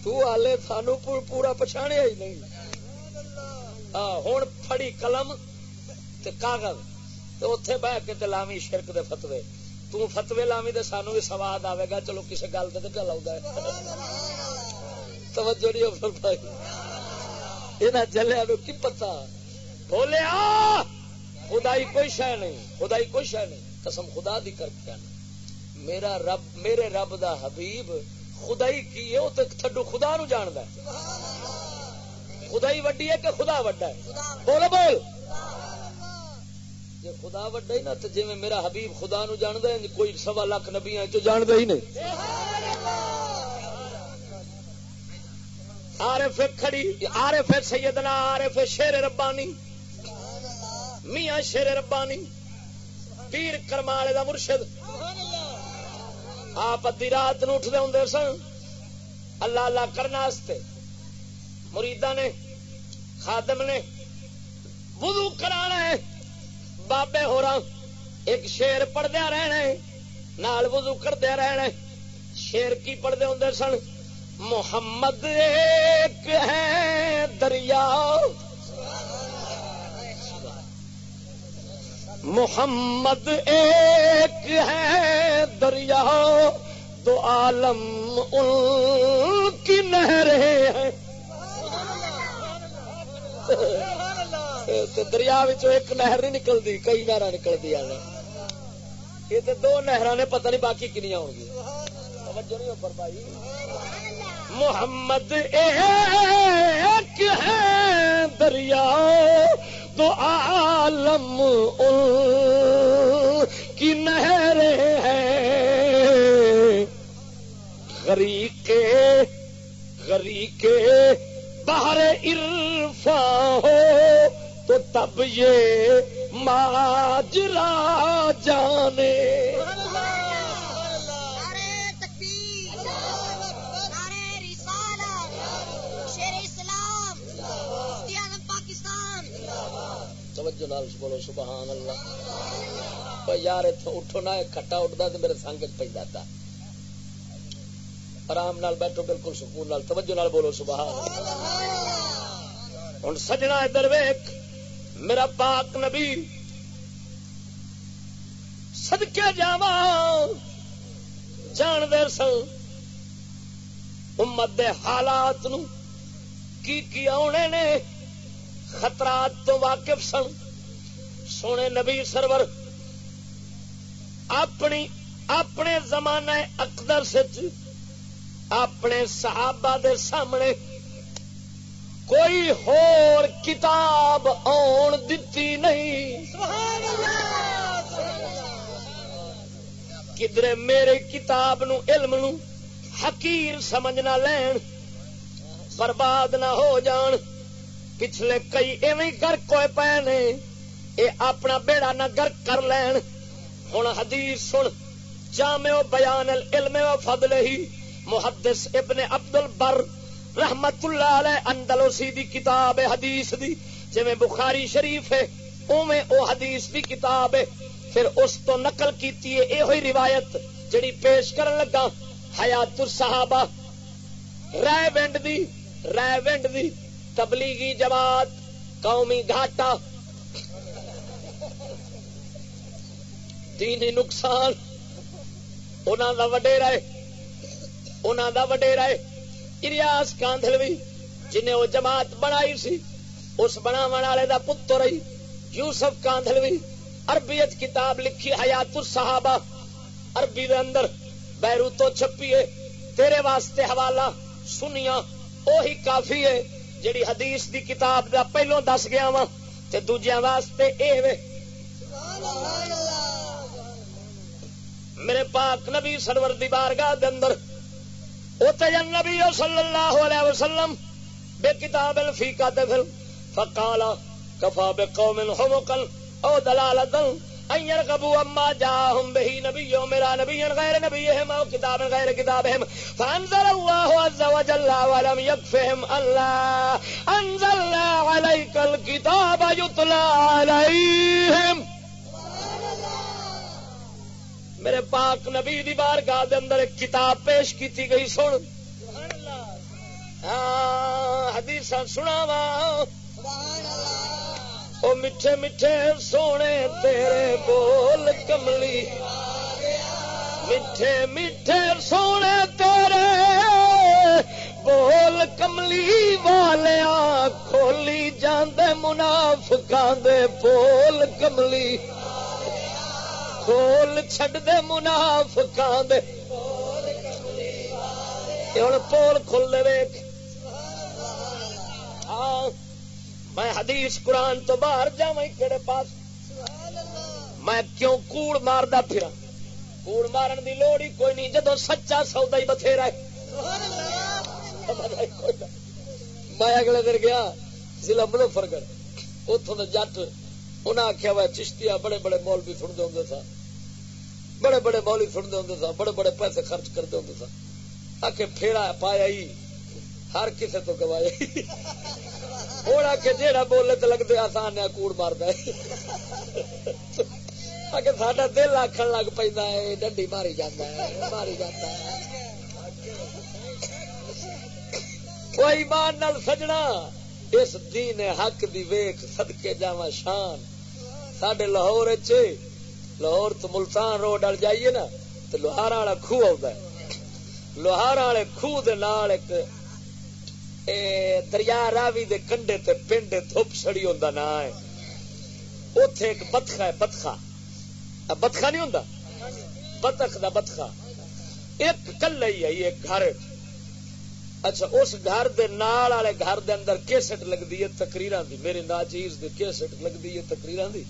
تو آلے سانو پورا پچھاڑیا ہی نہیں۔ ہوں فڑی قلم تے کاغذ تو اتے بہ کے لامی شرک دے فتوے۔ تو فتوے لامی دے سانو بھی سواد آئے گا چلو کسی گل سے پہ لاؤ توجہ نہیں بھائی یہ جلیا نو کی پتا بولیا! خدائی کوئی شہ نہیں، خدائی کوئی شہ نہیں، قسم خدا دی کر کے میرا رب، میرے رب دا حبیب خدائی کی ہے، وہ تو تھڈو خدا نو جاند خدا ہی وڈی ہے کہ خدا وڈا ہے؟ بول بول۔ جی خدا وڈا ہی نا تو جی میرا حبیب خدا نو جان دے کوئی سوا لاکھ نبی تو جان دے ہی نہیں۔ آرف کھڑی آرف سیدنا آرف شیر ربانی۔ میاں شیر ربانی، پیر کرمالے دا مرشد۔ آپ ادی رات نو اٹھتے ہوں سن۔ اللہ اللہ کرنے مریدا نے، خادم نے وضو کرانا ہے۔ بابے ہو ایک شیر پڑھدیا رہنا ہے، نال وضو کردیا رہنا ہے۔ شیر کی پڑھتے ہوں سن؟ محمد ایک ہے دریا۔ محمد ایک ہے دریا، دو عالم ان کی نہریں ہیں۔ دریا ایک نہر نہیں نکلتی کئی نہر نکلتی یہ تو دو نہر نے پتہ نہیں باقی کنیا ہو گئی محمد ایک ہے دریا دو عالم ان کی نہریں ہیں۔ غریق غریق باہر عرفا ہو تو تب یہ ماجرا جانے۔ توجہ نال بولو، سبحان اللہ۔ یار اتوں اٹھو نہ کٹا اٹھتا تو میرے سنگ پہ جاتا۔ آرام نال بیٹھو، بالکل سکون نال۔ توجہ نال بولو، سبحان اللہ۔ ہوں سجنا ادھر ویک میرا پاک نبی۔ سدکے جا جان دے سن۔ امت دے حالات نو کی کی آنے نے؟ خطرات تو واقف سن۔ سونے نبی سرور، اپنی، اپنے زمانے اکدر سچ اپنے صحابہ دے سامنے کوئی ہور کتاب آن دتی نہیں۔ کدھر میرے کتاب نو علم نو حقیر سمجھنا لین، برباد نہ ہو جان۔ پچھلے کئی ایویں گرک ہوئے پے نے یہ اپنا بیڑا نہ گرک کر لین۔ ہوں حدیث سن، جامع و بیان العلم و فضل ہی۔ محدث ابن عبد البر رحمت اللہ علیہ اندلوسی دی کتاب حدیث دی، جویں بخاری شریف ہے، اوویں او حدیث دی کتاب ہے۔ پھر اس تو نقل کیتی ہے اے ہوئی روایت جڑی پیش کرن لگا، حیات الصحابہ، رائے ونڈ دی، رائے ونڈ دی۔ تبلیغی جماعت قومی گھاٹا۔ دینی نقصان انہوں کا وڈیرا انہوں کا وڈیرا اریاس کاندھلوی جنہیں وہ جماعت بنائی سی، اس بناو والے کا پتر ہی یوسف کاندھلوی عربی کتاب لکھی حیات الصحابہ۔ عربی دے اندر بیروتو چھپی ہے۔ تیرے واسطے حوالہ سنیا وہی کافی ہے۔ جڑی حدیث دی کتاب دا پہلو دس گیا وا تے دوجیا واسطے اے وے۔ میرے پاک نبی سرور دی بارگاہ دے اندر، اوتے جن نبی صلی اللہ علیہ وسلم بے کتاب الفیقہ تے پھر فقالا کفا بقوم حمقا او دلالتا ان يرغبوا اما جاءهم به نبي میرا نبي غير نبيهم او كتاب غير كتابهم فانزل الله عز و وجل ولم يكفهم الله انزلنا عليك الكتاب يطلع عليهم میرے پاک نبی دی بارگاہ دے اندر ایک کتاب پیش کیتی گئی، سن۔ ہاں حدیث سنا وا او میٹھے میٹھے سونے تیرے بول کملی۔ میٹھے میٹھے سونے تیرے بول کملی والیا کھولی جاندے منافقاں دے بول کملی۔ کھول چھڈ دے منافقاں دے۔ ہوں پول کھل دے ویک ہاں۔ میں حدیث قرآن تو باہر جا کہڑے پاس؟ میں کیوں کوڑ ماردا پھرا کوڑ مارن دی لوڑ ہی کوئی نہیں جدو سچا سودا ہی بتھیرا میں اگلے دن گیا ضلع مظفرگڑ اتوں کے جٹ انہیں آخیا وا چشتیا بڑے بڑے مول بھی سنتے ہوں سا۔ بڑے بڑے مول بھی سنتے ہوں سا، بڑے بڑے پیسے خرچ کرتے ہوں سا۔ آ کے پھیڑا پایا ہی، ہر کسی تو گوایا تھوڑا کہ جیڑا بولے تو لگتے آسان ہے کوڑ مارد ساڈا دل آخر لگ پہ ڈنڈی ماری جانا ہے ماری جاتا ہے کوئی مان نال سجنا اس دین حق دی ویخ سدکے جا شان سڈے لاہور لاہور تو ملتان روڈ وال جائیے نا تو لوہارا والا خوہ آ لوہارا والے خوہ دے نال ایک دریا راوی دے کنڈے تے پنڈ دھوپ سڑی ہوں نا ہے اتے ایک بتخا ہے بتخا بتخا نہیں ہوں بتخ دا بتخا ایک کل ہی ہے ایک گھر۔ اچھا اس گھر دے نال والے گھر دے اندر کیسٹ لگتی ہے تقریر دی۔ میرے ناچیز دی کیسٹ لگتی ہے تقریر دی۔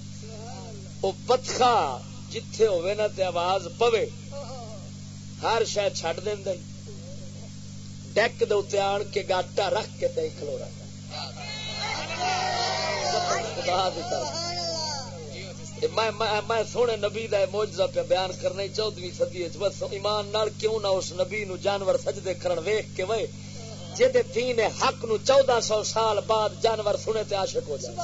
وہ پتخا جتھے ہوئے نا تے آواز پوے۔ ہر شاید چڈ دین ڈیک دے اتنے آن کے گاٹا رکھ کے تے کھلو رہا میں سونے نبی کا موجزہ پہ بیان کرنا چودویں سدی بس ایمان نال کیوں نہ اس نبی نو جانور سجدے کرن ویخ کے وے۔ جہد دین حق نو چودہ سو سال بعد جانور سنے تے عاشق ہو جائے۔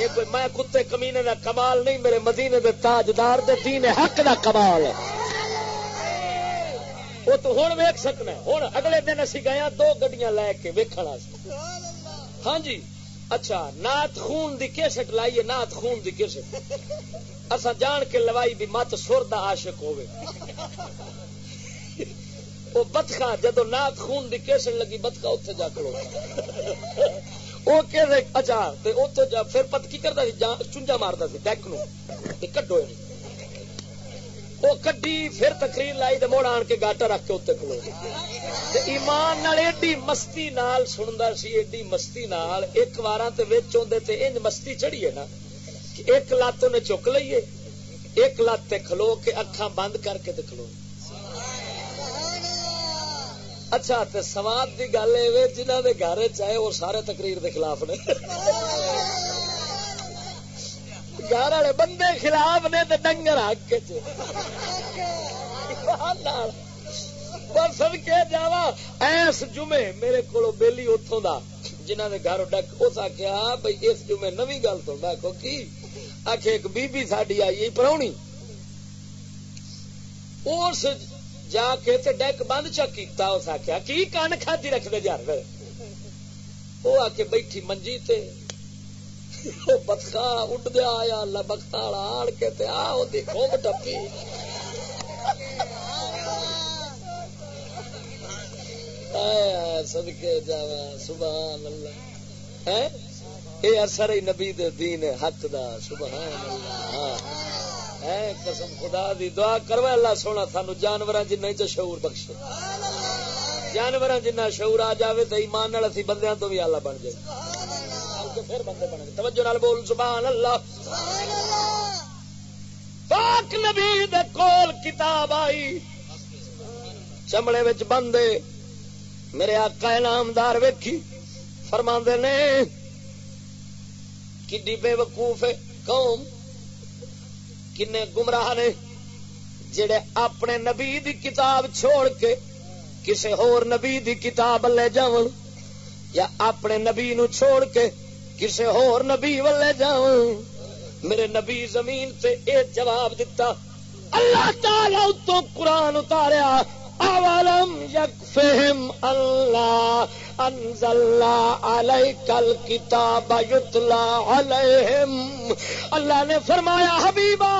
یہ کوئی میں کتے کمینے دا کمال نہیں، میرے مدینے دے تاجدار دے دین حق دا کمال۔ ہے وہ تو ہوں ویک سکنا ہوں اگلے دن اسی گیا ہاں، دو گڈیاں لے کے ویکھنا ہاں جی۔ اچھا نات خون دی کیسٹ لائیے نات خون دی کیسٹ۔ اصا جان کے لوائی بھی مت سر دا عاشق ہوئے۔ وہ بتخا جدو نات خون دی کیسٹ لگی بتخا اتنے جا کرو وہ کہ اچھا جا، پھر پت کی کرتا چونجا مارتا سی ڈیک نو کڈو وہ کڈی پھر تقریر لائی تو موڑ آن کے گاٹا رکھ کے اتنے کھلو ایمان نال ایڈی مستی نال سنتا سی، ایڈی مستی نال ایک بار انج مستی چڑھی ہے نا ایک لت نے چک لئیے، ایک لت کھلو کے اکھاں بند کر کے کھلو۔ اچھا تے سواد کی گل ہے جنہ کے گھر چاہے وہ سارے تقریر کے خلاف نے۔ گھر والے بندے خلاف نے تو ڈنگر حق کے سد کے جا ایس جمعے میرے کو بہلی اتوں کا جنہ نے گھر ڈک اس آخیا بھائی اس جمعے نوی گل تو میں آخو کی آخ ایک بی بی ساری آئی پرونی۔ اس جا کے ڈیک بند چکتا اس آخیا کی کن کھادی رکھتے یار وہ آ کے بیٹھی منجی تے بتخا اڈ دیا آیا، اللہ بخت والا آڑ کے آ خوب ٹپی۔ سدکے جا سبحان اللہ۔ یہ اثر ہی نبی دے دین حق دا، سبحان اللہ۔ اے قسم خدا دی، دعا کرو اللہ سونا سانو جانور جن تو شعور بخش جانور جنہ شعور آ جائے تو ایمان اسی بندیاں تو بھی آلہ بن جائے۔ پھر بندے بنے توجہ نال بول، سبحان اللہ۔ پاک نبی دے کول کتاب آئی۔ چمڑے وچ بندے، میرے آقا نامدار ویکھی فرما نے کی بے وقوف قوم کن گمراہ نے، جڑے اپنے نبی دی کتاب چھوڑ کے کسے ہور نبی دی کتاب لے جاون یا اپنے نبی نو چھوڑ کے کسے ہور نبی والے جاون میرے نبی زمین تے اے جواب دیتا اللہ تعالی تو قرآن اتاریا اولم یکفہم اللہ انزل علیک الکتاب یتلا علیہم۔ اللہ نے فرمایا، حبیبا،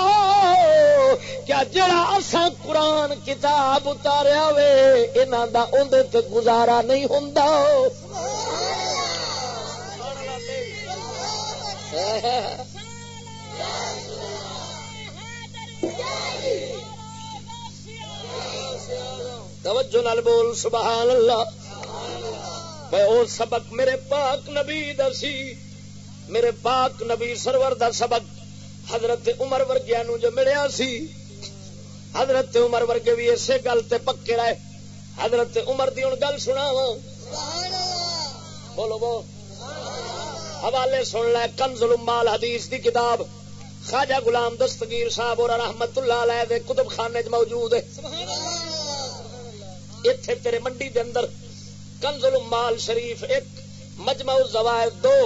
کیا جڑا اساں قرآن کتاب اتاریا وے، انہاں دا اوندے تے گزارا نہیں ہوندا۔ سبحان توجہ نال بول، سبحان اللہ۔ میں او سبق میرے پاک نبی دسی میرے پاک نبی سرور دا سبق۔ حضرت عمر ورگیا نو جو ملیا سی۔ حضرت عمر ورگے بھی اسی گل تے پکے رہے۔ حضرت عمر دی ہوں گل سنا بولو بو حوالے سن لے کنز المال حدیث دی کتاب خواجہ غلام دستگیر صاحب اور رحمت اللہ علیہ دے کتب خانے موجود ہے۔ اتے تیرے منڈی دے اندر کنز المال شریف ایک مجمع الزوائد دو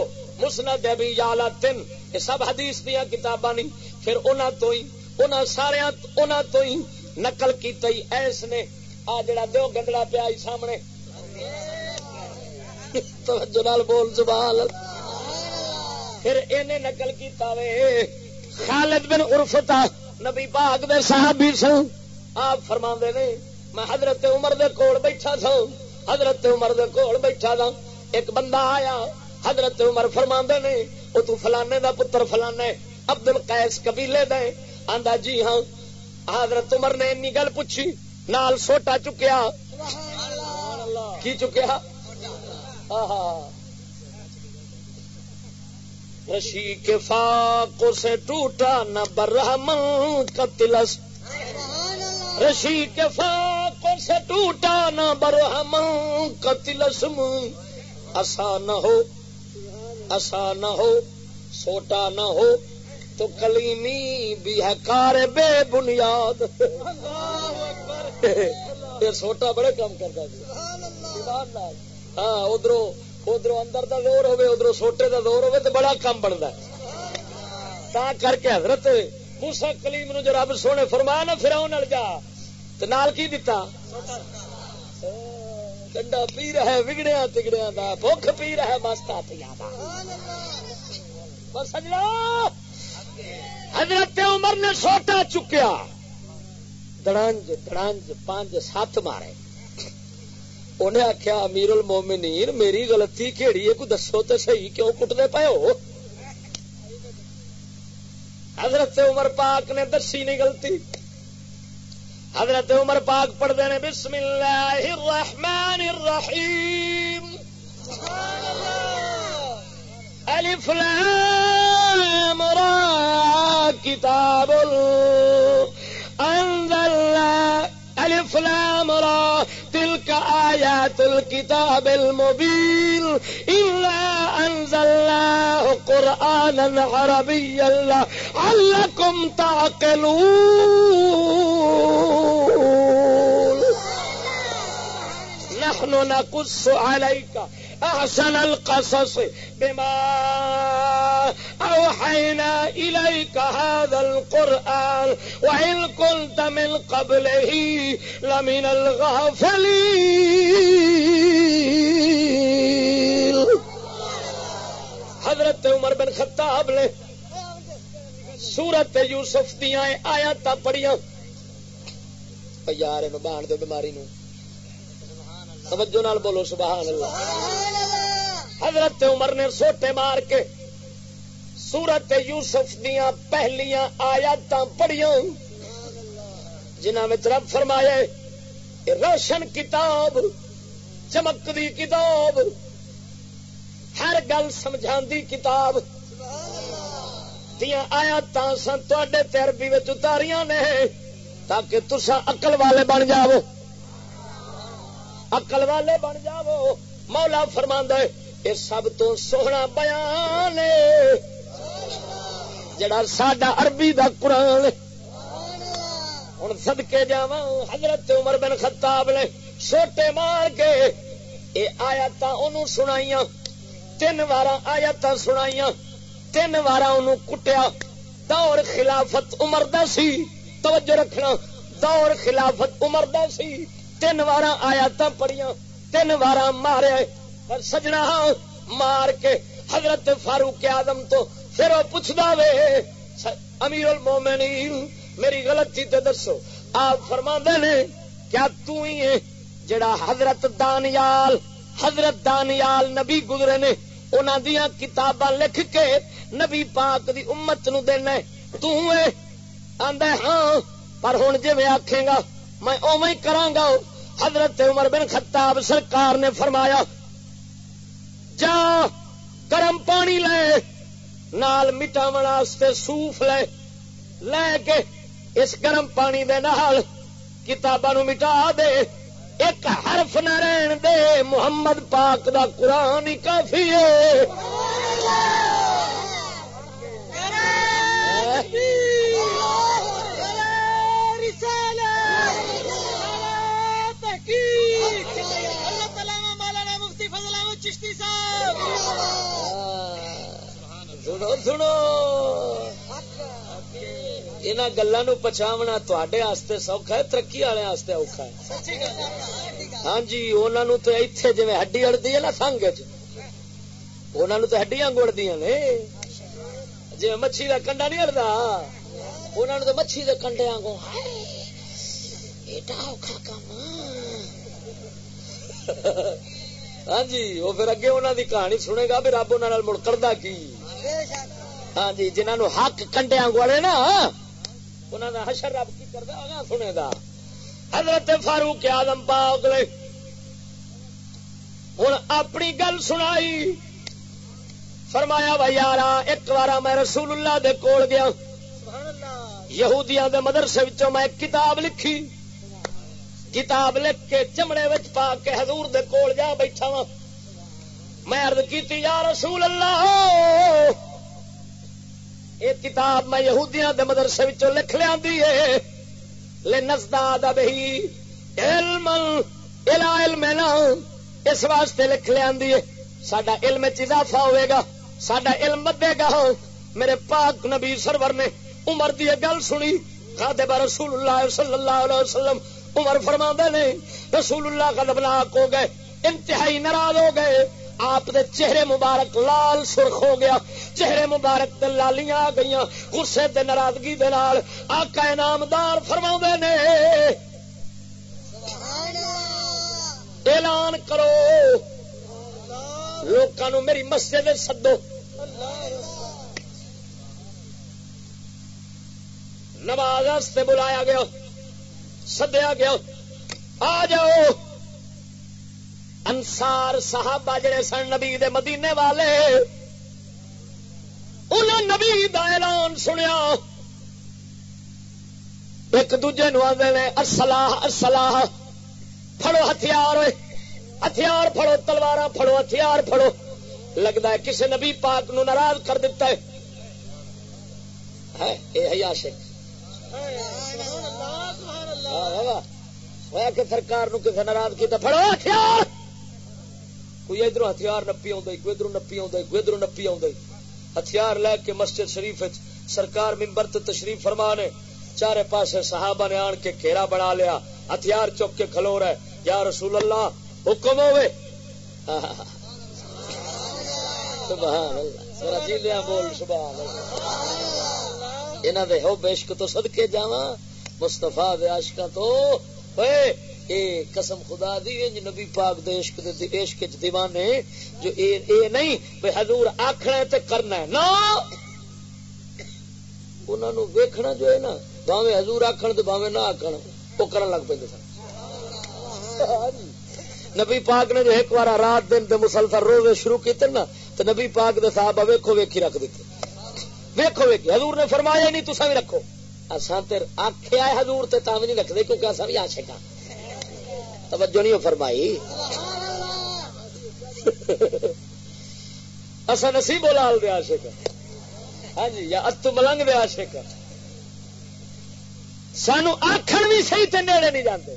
مسند ابی یالا تین یہ سب حدیث دیا کتاباں نہیں پھر انہاں تو ہی انہاں سارے انہاں تو ہی نقل کیتی ایس نے آ جڑا دیو گندڑا پیا سامنے۔ توجہ نال بول سبحان پھر اینے نقل کیتا وے۔ خالد بن عرفتا نبی پاک دے صحابی سن۔ آپ فرماندے نے میں حضرت عمر دے کول بیٹھا سا۔ حضرت عمر دے کول بیٹھا تھا ایک بندہ آیا حضرت عمر فرما نے وہ تو فلانے دا پتر فلانے عبد القیس قبیلے دے۔ آندا جی ہاں۔ حضرت عمر نے انی گل پوچھی نال سوٹا چکیا۔ کی چکیا؟ رشی کے فاقوں سے ٹوٹا نہ برہمن کا تلس رشی کے فاقوں سے ٹوٹا نہ برہمن کا تلسم ایسا نہ ہو ایسا نہ ہو سوٹا نہ ہو۔ تو کلیمی بھی ہے کار بے بنیاد۔ سوٹا بڑے کام کرتا ہاں ادھر ادھر اندر دا زور ہوے، ادھر سوٹے دا زور ہوے تو بڑا کام بنتا تا کر کے حضرت موسا کلیم نو جو رب سونے فرمایا نا پھر آن جا۔ تو نال کی دتا؟ کنڈا پی رہا ہے وگڑیا تگڑیا دا، بھوک پی رہا ہے ماستا پیا سجنا۔ حضرت عمر نے سوٹا چکیا۔ دڑانج دڑانج پانچ سات مارے۔ انہیں آخیا امیر المومنین میری غلطی کہڑی ہے کوئی دسو تو صحیح کیوں کٹتے پے ہو حضرت عمر پاک نے دسی نہیں غلطی حضرت عمر پاک پڑھتے ہیں بسم اللہ الرحمن الرحیم الف لام را کتاب انزلنا الف لام را تلك آيات الكتاب المبين إلا أنزلناه قرآنا عربيا لعلكم تعقلون. نحن نقص عليك أحسن القصص بما أوحينا إليك هذا القرآن وإن كنت من قبله لمن الغافلين. حضرت عمر بن خطاب نے سورت یوسف دیا آیات پڑھیا یار بان دو بیماری نو۔ توجہ نال بولو سبحان اللہ۔ حضرت عمر نے سوٹے مار کے سورت یوسف دیا پہلیاں آیات پڑھیا جنہ میں رب فرمایا روشن کتاب چمک دی کتاب، ہر گل سمجھا دی کتاب۔ دیا آیات سن تے عربی اتاریاں نے تاکہ تسا اقل والے بن جاؤ۔ اقل والے بن جاؤ۔ مولا فرما یہ سب تو سونا بیان ہے۔ جڑا ساڈا عربی دا قرآن ہوں سدکے جا حضرت عمر بن خطاب نے سوٹے مار کے یہ آیات سنائی تین وار آیات سنائی تین وار کٹیا۔ دور خلافت عمر دا سی، توجہ رکھنا، دور خلافت عمر دا سی۔ تین وار آیات پڑیاں تین وار مارے۔ پر سجنا ہاں، مار کے حضرت فاروق آدم تو پھر وہ پوچھتا وے امیر المومنین میری غلطی تے دسو۔ آپ فرما نے، کیا تو ہی ہے جڑا حضرت دانیال حضرت دانیال نبی گزرے نے، انہاں دیاں کتاباں لکھ کے نبی پاک دی امت نو دینا تو ہے آندا ہاں پر ہن جے میں آکھے گا، میں اوویں کراں گا۔ حضرت عمر بن خطاب سرکار نے فرمایا، جا، گرم پانی لے۔ نال واسطے سوف لے لے کے اس گرم پانی دے نال کتاباں مٹا دے۔ ایک حرف نہ رہن دے، محمد پاک دا قرآن ہی کافی ہے۔ سنو ان گلوں پچاونا تے سوکھا ہے ترقی والے اوکھا ہے ہاں جی انہوں تو اتنے جی ہڈی اڑتی ہے نا سنگ چ تو ہڈیاں گڑدیا نے جی مچھی کا کنڈا نہیں اڑتا انہوں تو مچھی کے کنڈے آگوں ایڈا اوکھا کام ہاں جی وہ پھر اگے انہوں کی کہانی سنے گا بھی رب انہوں مڑ کردہ کی ہاں جی جنہوں حق کنڈیا گوڑے نا انہوں نے حشر رب کی کرتا سنے گا حضرت فاروق آدم پاک لے ہوں اپنی گل سنائی۔ فرمایا، بھائی یار ایک بار میں رسول اللہ دے کول گیا۔ یہودیاں دے مدرسے وچوں میں ایک کتاب لکھی۔ کتاب لکھ کے چمڑے وچ پا کے حضور دے کول جا بیٹھا وا میں عرض کیتی، یا رسول اللہ، یہ کتاب میں یہودیاں دے مدرسے وچوں لکھ لیا ہے۔ لے نزداد بہی علم الى علمنا اس واسطے لکھ لیا ہے۔ ساڈا علم اضافہ ہوئے گا، ساڈا علم بدے گا۔ میرے پاک نبی سرور نے عمر دی گل سنی۔ خادب رسول اللہ صلی اللہ علیہ وسلم عمر فرما نے، رسول اللہ غضبناک ہو گئے، انتہائی ناراض ہو گئے۔ آپ دے چہرے مبارک لال سرخ ہو گیا۔ چہرے مبارک تے لالیاں آ گئی غصے تے ناراضگی دے نال آقا انعامدار فرما نے۔ اعلان کرو۔ لوگوں میری مسجد سدو۔ نماز بلایا گیا۔ سدیا گیا۔ آ جاؤ۔ انسار صحابہ جڑے سن نبی دے مدینے والے انہوں نبی دا اعلان سنیا۔ ایک دوجے نو آدھے ارسلاح ارسلاح پھڑو ہتھیار ہتھیار پھڑو تلوار پھڑو ہتھیار پھڑو۔ لگتا ہے کسی نبی پاک نو ناراض کر دیتا ہے۔ سرکار نو کسی ناراض کیا پھڑو ہتھیار۔ کوئی ادھر ہتھیار نپی آ کوئی ادھر نپی آ کوئی ادھر نپی آ ہتھیار لے کے مسجد شریف سرکار ممبر تشریف فرما نے۔ چارے پاسے صحابہ نے آن کے گھیرا بنا لیا۔ ہتھیار چک کے کھلو رہے۔ یا رسول اللہ، حکم ہوئے۔ سبحان اللہ۔ جی بول، سبحان اللہ۔ انہوں دے ہو بشک تو صدقے جاواں مستفا دے عاشقاں تو اے اے قسم خدا دی انج جی نبی پاک دے عشق دے عشق وچ دیوانے جو اے اے نہیں بے حضور آکھنا تے کرنا ہے۔ نا! انہاں نو ویکھنا جو ہے نا باویں حضور آکھن تے باویں نہ آکھن، او کرن لگ پیندے سن۔ نبی پاک نے جو ایک بار رات دن دے مسلسل روزے شروع کیتے نا تو نبی پاک دے صحابہ ویکھو ویکھی رکھ دیتے۔ ویکھو ویکھی۔ حضور نے فرمایا نہیں تسا بھی رکھو۔ اساں تے آکھیا ہے حضور تے تاں نہیں رکھ دے کیونکہ اساں بھی عاشق ہاں۔ توجہ نہیں فرمائی. اصا نصیب لال دے عاشق. ہاں جی یا اتو ملنگ دے عاشق. سانو آخر بھی صحیح تے نیڑے نہیں جاندے.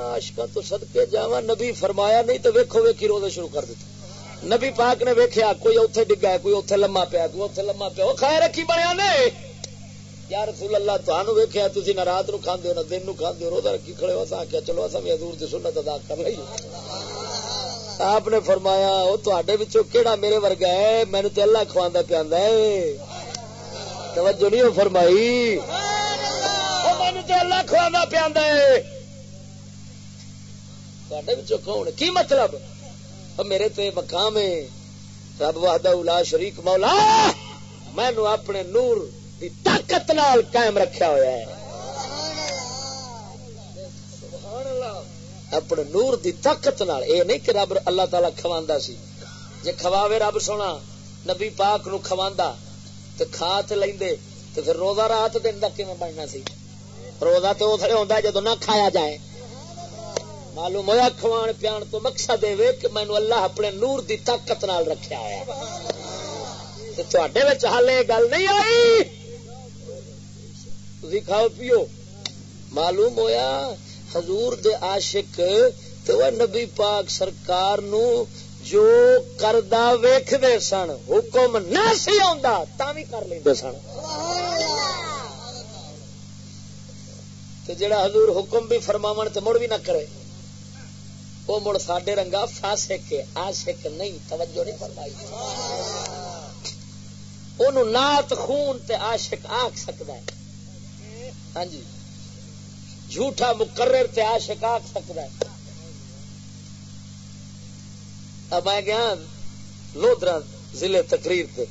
آشکا تو سدکے جا نبی فرمایا نہیں تو ویکو ویکھی روزے شروع کر دیتے نبی پاک نے ویکیا کوئی اتنے ڈگا کوئی اتنے لما پیا، کوئی اتنے لما پیا. وہ خیر رکھی بنیا نے؟ یا رسول اللہ تمہیں ویکیا تھی نہ رات نو کھانے ہو، نہ دن نو کھانے ہو، روزہ رکھی کھڑے ہو۔ سا کیا چلو اصا بھی حضور کی سنت ادا کر لی آپ نے فرمایا وہ تے کہڑا میرے ورگا ہے؟ مینو تو اللہ کھوا پیا توجہ نہیں فرمائی؟ مینو تو اللہ کھوا پیا کون؟ کی مطلب؟ میرے تے مقام ہے۔ رب وحدہ اولا شریک، مولا! میں اپنے نور طاقت نال قائم رکھیا ہوا ہے۔ اپنے نور دی طاقت نال اے نہیں کہ رب اللہ تعالی کھواندا سی۔ جے کھواوے رب سونا، نبی پاک نو کھواندا، تے کھا تے لیندے، تے پھر روزہ رات دن دا کیویں بننا سی؟ روزہ تے اوتھے ہوندا جدوں نہ کھایا جائے۔ معلوم ہوا کھوان پیان تو مقصد دے کہ مینو اللہ اپنے نور دی طاقت نال رکھیا ہوا تھوڑے حال یہ گل نہیں آئی۔ تھی کھاؤ پیو۔ معلوم ہویا حضور دے عاشق تو نبی پاک سرکار نو جو کردہ ویخ دے سن، حکم نہ سی آتا تا بھی کر لیں سن۔ جڑا حضور حکم بھی فرماو تو مڑ بھی نہ کرے وہ مڑ ساڈے رنگا فاسق آشک نہیں، توجہ نہیں فرمائی۔ وہ نات خون تے عاشق آخ سکتا ہے۔ ہاں جی۔ جھوٹا مقرر تے عاشق آخ سکتا ہے۔ اب میں گیا لودرا ضلع تقریر تے۔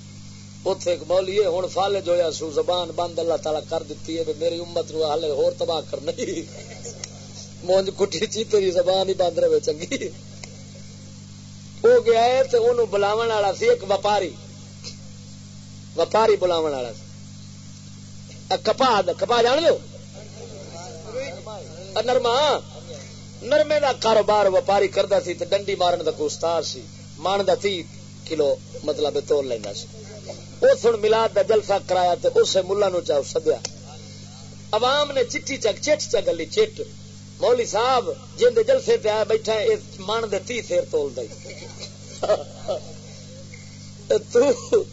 اتے ایک مولی ہوں فالج ہوا سو، زبان بند، اللہ تعالی کر دیتی ہے، میری امت نو ہو تباہ کرنا مونج کٹی چی، تیری زبان ہی بند رہے، چنگی۔ وہ گیا ہے تو انہوں بلاو والا سی، ایک وپاری۔ وپاری بلاو والا سی۔ کپا کپا جان دو نرما نرمے دا کاروبار وپاری کرتا سی تے ڈنڈی مارن کا کوستار سی مان دا تی کلو مطلب توڑ لینا سی۔ اس ہوں ملاد کا جلسہ کرایا تو اس ملا نو چاہ سدیا۔ عوام نے چٹی چک، چٹ چگلی چٹ۔ مولی صاحب جن دے جلسے پہ آیا بیٹھا ہے مان دے تی سیر تول دے۔ تو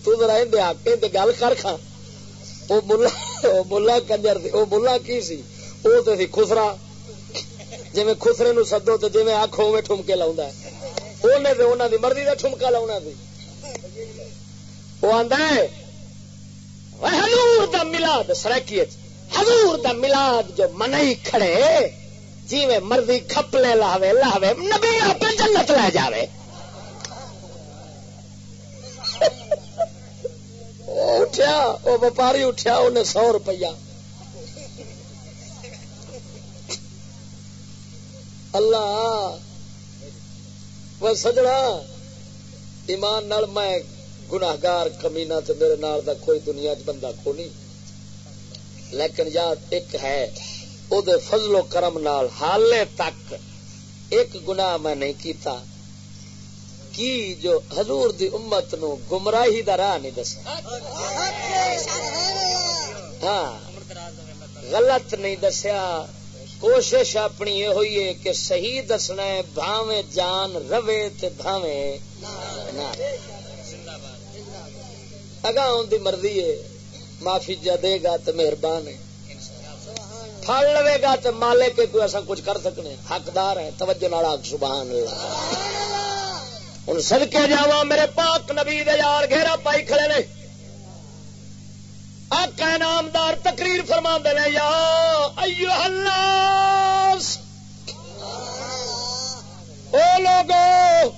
تو ذرا اندے آکے اندے گل کر کھا۔ وہ ملا کنجر وہ ملا کی سی وہ تو سی خسرا جی خسرے نو سدو تو جی آخو میں ٹھمکے لاؤں انہیں تو انہوں دی مرضی کا ٹھمکا لاؤنا سی وہ آدھا ہے حضور دا ملاد سرکی حضور دا ملاد جو منئی کھڑے جی میں مرضی کھپلے لاوے لاوے نبی آپ جنت لے جاوے اٹھیا، وہ وپاری اٹھیا، انہیں سو روپیہ۔ اللہ وہ سجنا، ایمان نال میں گناگار کمینا تو میرے نال دا کوئی دنیا چ بندہ کو نہیں۔ لیکن یاد، ایک ہے، او دے فضل و کرم نال حالے تک ایک گناہ میں نہیں کیتا۔ کی جو حضور دی امت نو گمراہی دا راہ نہیں دس ہاں غلط نہیں دسیا۔ کوشش اپنی یہ ہوئی ہے کہ صحیح دسنا ہے، بھاویں جان روے تے بھاویں نہ۔ اگا ان دی مرضی ہے، معافی جا دے گا تو مہربان ہے۔ پھڑ لے گا تو مالے کے کوئی ایسا کچھ کر سکنے۔ حقدار ہے توجہ نال سبحان اللہ۔ ہوں سدکے جاوا میرے پاک نبی دے یار گھیرا پائی کھڑے نے۔ آقا نامدار تقریر فرما دے یا ایو الناس! او لوگوں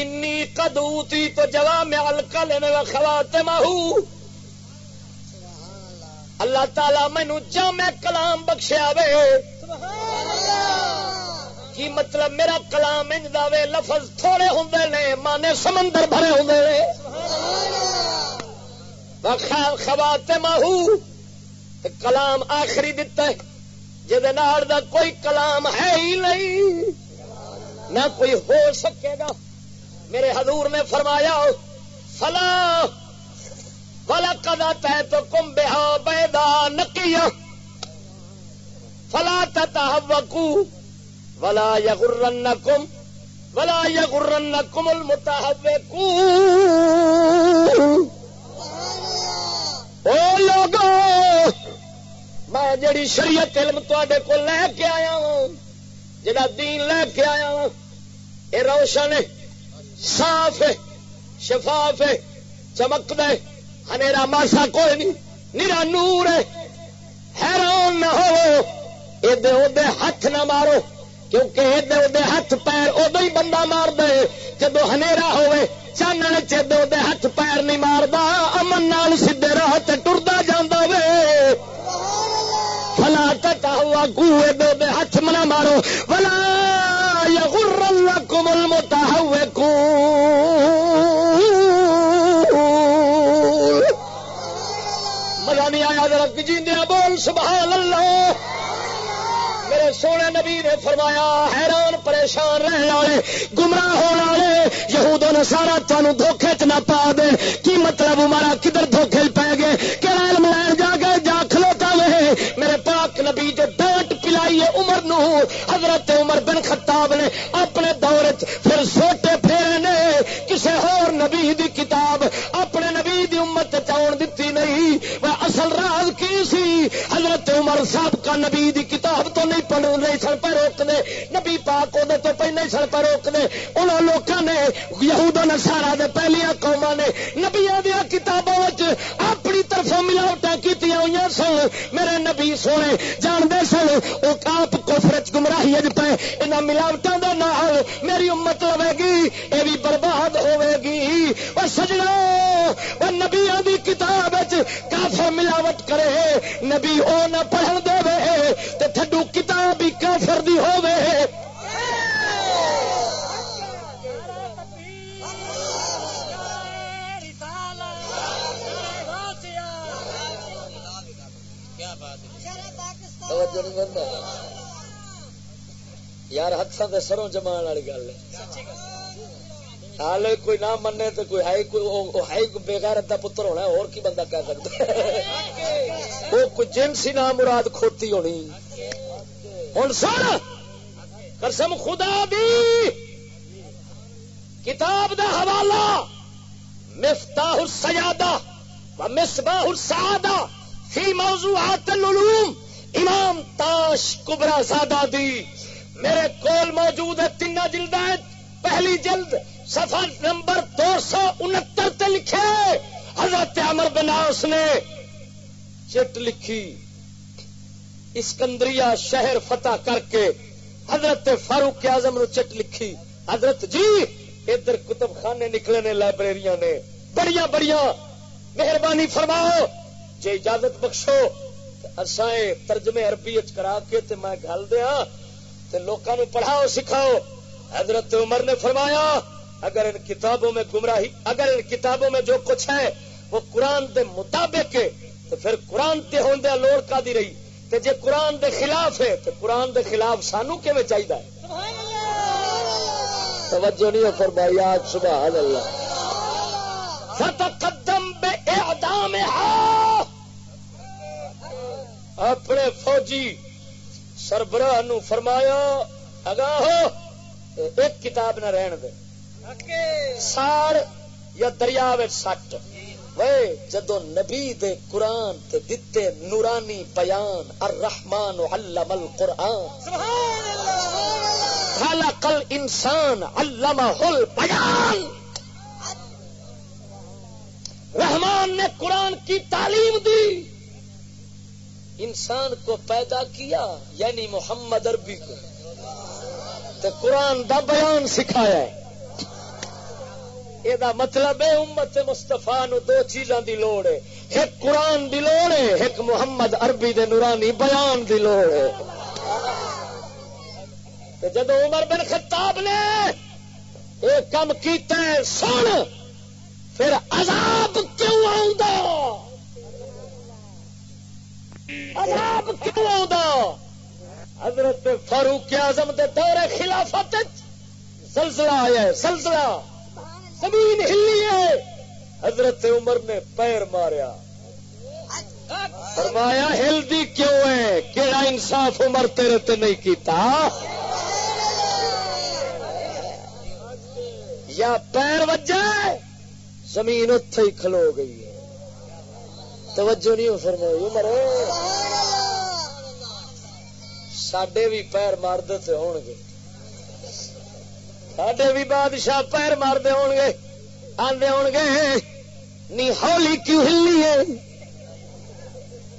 انی قدوتی تو جوا میں الکل خواتم اللہ تعالی مینو جامع کلام بخشیا وے۔ کی مطلب میرا کلام انج دے لفظ تھوڑے ہوں نے مانے سمندر بھرے ہوں نے۔ خواتم کلام آخری دتا ہے جہد کوئی کلام ہے ہی نہیں، نہ کوئی ہو سکے گا۔ میرے حضور نے فرمایا، فلا فلا کدا تے تو کم بہا بیدا نکیا فلا تتحوکو ولا یغرنکم ولا یغرنکم المتحوکو او لوگو، میں جڑی شریعت علم تے کو لے کے آیا ہوں، جڑا دین لے کے آیا ہوں یہ روشن ہے، صاف ہے، شفاف ہے چمک دے ہنیرا ماسا کوئی نہیں نیرا نور ہے، حیران نہ ہو ادے ادے ہاتھ نہ مارو کیونکہ ادے ادے ہاتھ پیر ادو ہی بندہ مار دے جدو ہنیرا ہوئے چانن چدے ادے ہاتھ پیر نہیں ماردا۔ امن نال سیدے راہ تے ٹردا جاندا وے۔ فلا تتا ہوا کو ادے ادے ہاتھ منا مارو۔ ولا یغرنکم مزہ نہیں آیا ذرا جیندیا بول، سبحان اللہ۔ میرے سونے نبی نے فرمایا، حیران پریشان رہنے والے، گمراہ ہونے والے، یہود نے سارا تمہیں دھوکھے چ نہ پا دے کی مطلب ہمارا کدھر دھوکھے پی گئے؟ کہڑا علم لین جا گئے؟ جا کھلوتا وے۔ میرے پاک نبی جو ڈانٹ پلائی ہے عمر نو، حضرت عمر بن خطاب نے اپنے دور پھر سوٹے پھیرے نے۔ کسے ہور نبی دی کتاب حضرت عمر صاحب کا نبی دی کتاب تو نہیں پڑھ نہیں سن پہ روک دے نبی پاک وہ تو پہ نہیں سن پہ روک دے انہوں لوگوں نے، یہود نسارا دے پہلیا قوما نے نبیا دیا کتابوں اپنی طرف ملاوٹا کی ہوئی سن۔ میرے نبی سونے، جانتے سن وہ آپ کو فرچ گمراہی اج پہ یہاں ملاوٹوں کا نال میری امت لوے گی یہ بھی برباد ہوے گی۔ وہ سجنا وہ کتاب کافر ملاوٹ کرے، نبی او نہ پڑھن دے تو تھڈو کتاب ہی کافر دی ہوے یار ہاتھوں کے سروں جمان والی گل ہے۔ حال کوئی نہ منے تو کوئی ہے کوئی ہے بےغیرت کا پتر ہونا اور کی بندہ کہہ سکتا ہے؟ وہ کوئی جنسی نام مراد کھوتی ہونی۔ ہوں سن، قسم خدا دی۔ کتاب دا حوالہ، مفتاح السیادہ و مصباح السعادہ فی موضوعات العلوم۔ امام تاش کبرا زادہ دی۔ میرے کول موجود ہے تین جلد پہلی جلد سفر نمبر دو سو انہتر لکھے۔ حضرت عمر بناس نے چٹ لکھی۔ اسکندریہ شہر فتح کر کے حضرت فاروق اعظم نو چٹ لکھی۔ حضرت جی ادھر کتب خانے نکلے نے لائبریریاں نے۔ بڑیا بڑیا مہربانی فرماؤ۔ جی اجازت بخشو۔ اصائیں ترجمے عربی کرا کے تے میں گل دیا تے لوکاں نو پڑھاؤ، سکھاؤ۔ حضرت عمر نے فرمایا اگر ان کتابوں میں گمراہی اگر ان کتابوں میں جو کچھ ہے وہ قرآن دے مطابق ہے تو پھر قرآن تے ہوندے لوڑ کا دی رہی؟ تے جے قرآن دے خلاف ہے تو قرآن دے خلاف سانو کیویں چاہیے توجہ نہیں فرمائی آج سبحان اللہ۔ فتقدم بے اعدام اپنے فوجی سربراہ نو فرمایا اگاہ ہو ایک کتاب نہ رہن دے۔ سار یا دریا سٹ۔ وے جدو نبی دے قرآن تے دتے نورانی بیان الرحمن علم القرآن۔ خلق الانسان علمہ البیان۔ رحمان نے قرآن کی تعلیم دی۔ انسان کو پیدا کیا یعنی محمد عربی کو۔ تو قرآن دا بیان سکھایا ہے۔ یہ مطلب ہے امت مستفا نو دو چیزاں دی لوڑ ہے ایک قرآن دی لوڑ ہے ایک محمد عربی دے نورانی بیان دی لوڑ ہے جدو عمر بن خطاب نے ایک کم کیتا ہے سن پھر عذاب کیوں آؤں عذاب کیوں آؤں حضرت فاروق اعظم دے دور خلافت زلزلہ آیا ہے زلزلہ زمین ہلی ہے۔ حضرت عمر نے پیر ماریا۔ فرمایا، ہلدی کیوں ہے؟ کہڑا انصاف عمر تیرے تے نہیں کیتا؟ یا پیر وجہ زمین اتے ہی کھلو گئی ہے۔ توجہ نہیں فرمائی عمر۔ سڈے بھی پیر مارد ہو گے سڈے بھی بادشاہ پیر مارتے ہو گے آدھے ہو گے نی ہولی کیوں ہلی ہے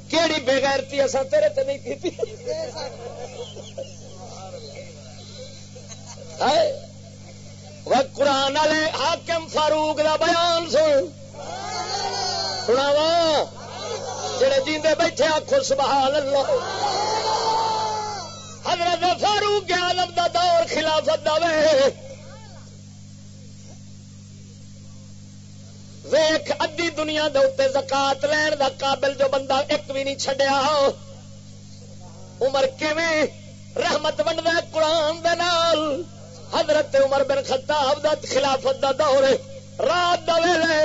کہڑی بےغیرتی اصا تیرے تے نہیں کی قرآن والے حاکم فاروق دا بیان سن سناوا جڑے جیندے بیٹھے آخو سبحان اللہ حضرت فاروق عالم دا دور خلافت دا وے۔ ویخ ادی دنیا دے اتنے زکات لین دا قابل جو بندہ ایک بھی نہیں چڈیا عمر کیویں؟ رحمت ونڈ قرآن دے نال۔ حضرت عمر بن خطاب دا خلافت دا دور رات دا ویلے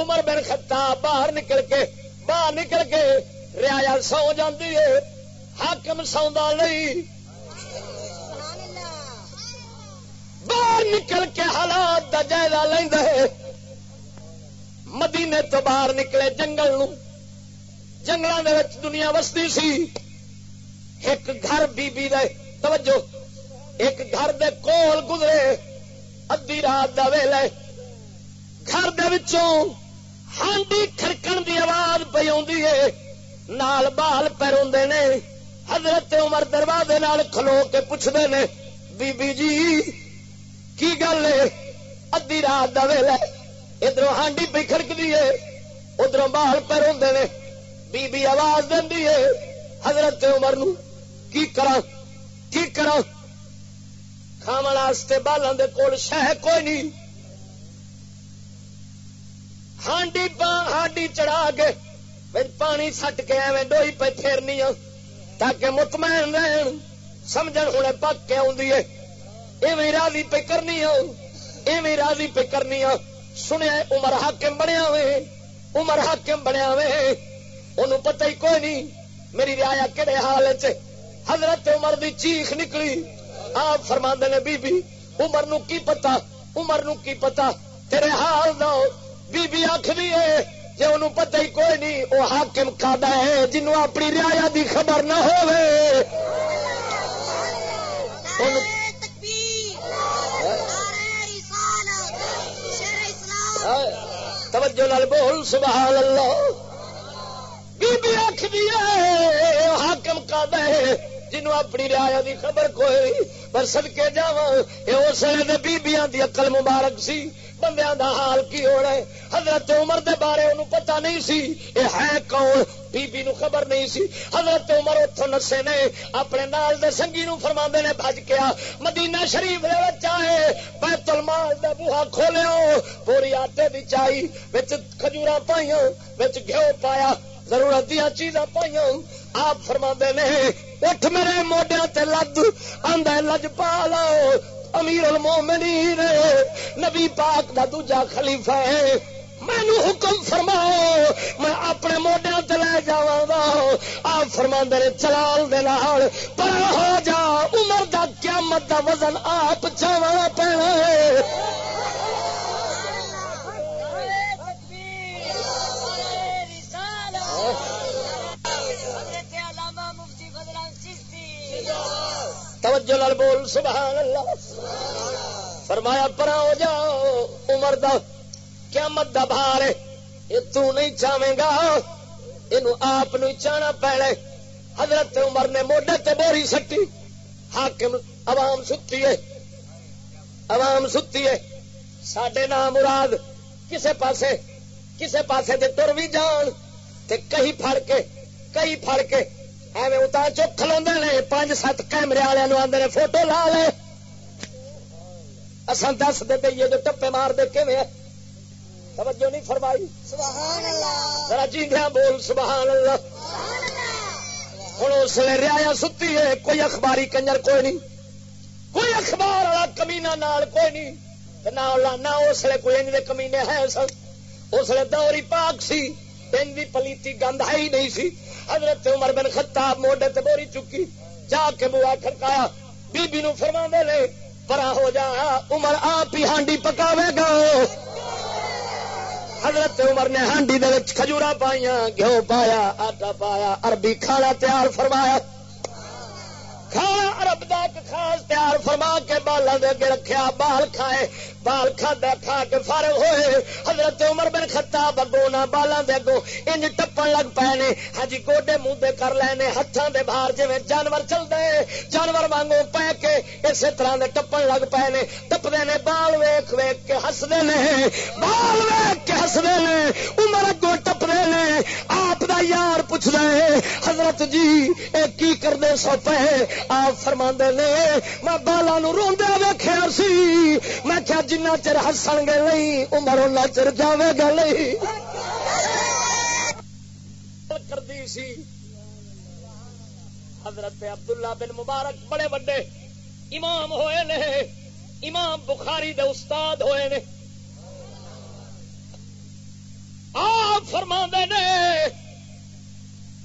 عمر بن خطاب باہر نکل کے، باہر نکل کے ریا سو جاندی ہے۔ حاکم سوندا نہیں۔ باہر نکل کے حالات دا جائزہ لینا ہے۔ مدینے تو باہر نکلے جنگل نو جنگل دنیا وستی سی۔ ایک گھر بی بی دے، توجہ۔ ایک گھر دے کول گزرے۔ ادی رات دا ویلے گھر دے وچوں ہانڈی کھڑکن دی آواز پی نال بال پیروندے نے۔ حضرت عمر دروازے نال کھلو کے پوچھتے نے بی بی جی کی گل ہے؟ ادی رات دا ویلا ادھر ہانڈی پہ کھڑکتی ہے۔ ادھر بال پیر ہوں نے۔ بی بی آواز دینی ہے۔ حضرت عمر نو کی کرا کی کرا کھاون واسطے بالوں دے کول شہ کوئی نہیں۔ ہانڈی ہانڈی چڑھا کے پانی سٹ کے ایویں ڈوئی پہ پھیرنی ہاں، تاکہ مطمئن رہن۔ سمجھ ہوں پک کے آدھی ہے۔ ایویں راضی پہ کرنی ہو، ایویں راضی پہ کرنی ہو۔ سنیا عمر حاکم بنیا ہوئے، عمر حاکم بنیا ہوئے۔ انہوں پتہ ہی کوئی نہیں، میری ریا کہڑے حال چ حضرت عمر دی چیخ نکلی۔ آپ فرما نے، بی بی، عمر نو کی پتا عمر نو کی پتا تیرے حال دو بی بی آخری ہے جی ان پتہ ہی کوئی نہیں وہ حاکم کھادا ہے، جنوں اپنی ریا دی خبر نہ ہوئے توجہ لال بول، سبحان اللہ۔ بی بی آخری دیا حاکم کا ہے جنوں اپنی ریا دی خبر کوئی، پر سد کے جا یہ اس بی بیبیاں دی عقل مبارک سی۔ بندیاں دا حال کی ہو رہا ہے؟ حضرت عمر دے بارے انہوں پتہ نہیں سی۔ اے ہے کون؟ بی بی نو خبر نہیں سی۔ حضرت عمر اتوں نسے نے اپنے نال دے سنگی نو فرما نے بج کیا۔ مدینہ شریف دے چاہے بیت المال دا بوہا کھولیا۔ پوری آٹے دی چائی وچ کھجورا پائیاں، وچ گھیو پایا۔ ضرورت دیا چیزاں پائیاں۔ آپ فرما نے، اٹھ میرے موڈیا تے لد۔ آدھا لج پا لو امیر المومنین نبی پاک دا دوجا خلیفہ ہے مینو حکم فرماؤ میں اپنے موڈیا تے لے جا آپ فرما نے چلال دے نال پر ہو جا عمر دا قیامت دا وزن آپ چاوا پینا ہے توجہ لال بول، سبحان اللہ۔ فرمایا پرا ہو جاؤ، عمر دا کیا مت دا بھار یہ تو نہیں چاہے گا یہ آپ چاہنا پیڑے حضرت عمر نے موڈے تے بوری سٹی۔ حاکم عوام ستی ہے۔ عوام ستی ہے۔ سڈے نام مراد کسے پاسے کسے پاسے دے تر بھی جان۔ تے کہیں پھڑ کے، کہیں پھڑ کے ایویں نے پانچ سات کیمرے والے نے فوٹو لا لے۔ اصل دس دے دئیے جو ٹپے مار دے کے توجہ نہیں فرمائی؟ ذرا جیندیا بول سبحان اللہ ہوں اس لیے ریا ستی ہے کوئی اخباری کنجر کوئی نہیں۔ کوئی اخبار والا کمینا نال کوئی نہیں۔ نہ اس لیے کوئی کمینے ہے سن۔ اس لیے دوری پاک سی۔ ان کی پلیتی گند ہے ہی نہیں سی۔ حضرت عمر بن خطاب موڈے تے بوری چکی۔ جا کے بوا کھڑکایا۔ بی بی نو فرما دے لے پرا ہو جا، عمر آپ ہی ہانڈی پکاوے گا۔ حضرت عمر نے ہانڈی دے کھجورا پائیا گھیو پایا، آٹا پایا، عربی کھانا تیار فرمایا۔ کھانا عرب دا ایک خاص تیار فرما کے بالا دے اگے رکھیا، بال کھائے، بال کھادا کھا کے فارغ ہوئے۔ حضرت عمر بن خطاب اگو نہ بالا دے اگو انج ٹپن لگ پے نے۔ ہاں جی گوڈے منہ دے کر لینے ہتھاں دے باہر جویں جانور چلدے جانور وانگو پے کے اسی طرح دے ٹپن لگ پے نے۔ ٹپدے نے، بال ویکھ ویکھ کے ہسدے نے۔ بال ویکھ کے ہسدے نے۔ عمر اگو ٹپدے نے۔ آپ دا یار پوچھدا ہے، حضرت جی اے کی کردے سو پے؟ آپ فرما فرماندے نے، میں بالا نو روندے ویکھیا سی۔ میں کیا جنا چر ہسن گے نہیں، عمر اُنہ چر جاوے گا نہیں۔ کردی سی۔ حضرت عبداللہ بن مبارک بڑے بڑے امام ہوئے نے، امام بخاری دے استاد ہوئے نے۔ آپ فرما نے،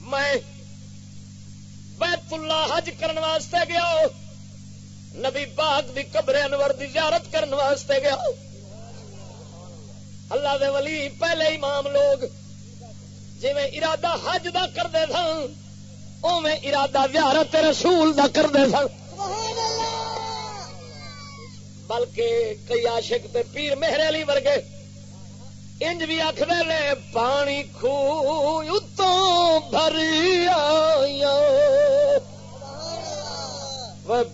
میں بیت اللہ حج کرنے واسطے گیا نبی پاک دی قبر انور دی زیارت کرنے واسطے گیا اللہ دے ولی پہلے امام لوگ جی ارادہ حج دا کرتے سن اوے ارادہ زیارت رسول دا کرتے سن۔ بلکہ کئی عاشق تے پیر مہر علی ورگے انج بھی آخر نے پانی خو اتوں بھری آیا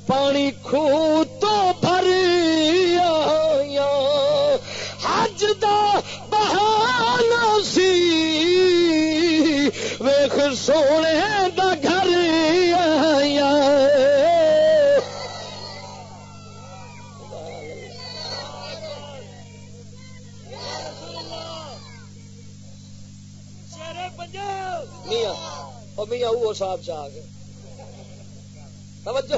پانی خو تو بھری آیا حج دا بہانا سی ویخ سونے دا گھر آیا میاں وہ میاں وہ صاحب چاہ آ گئے توجہ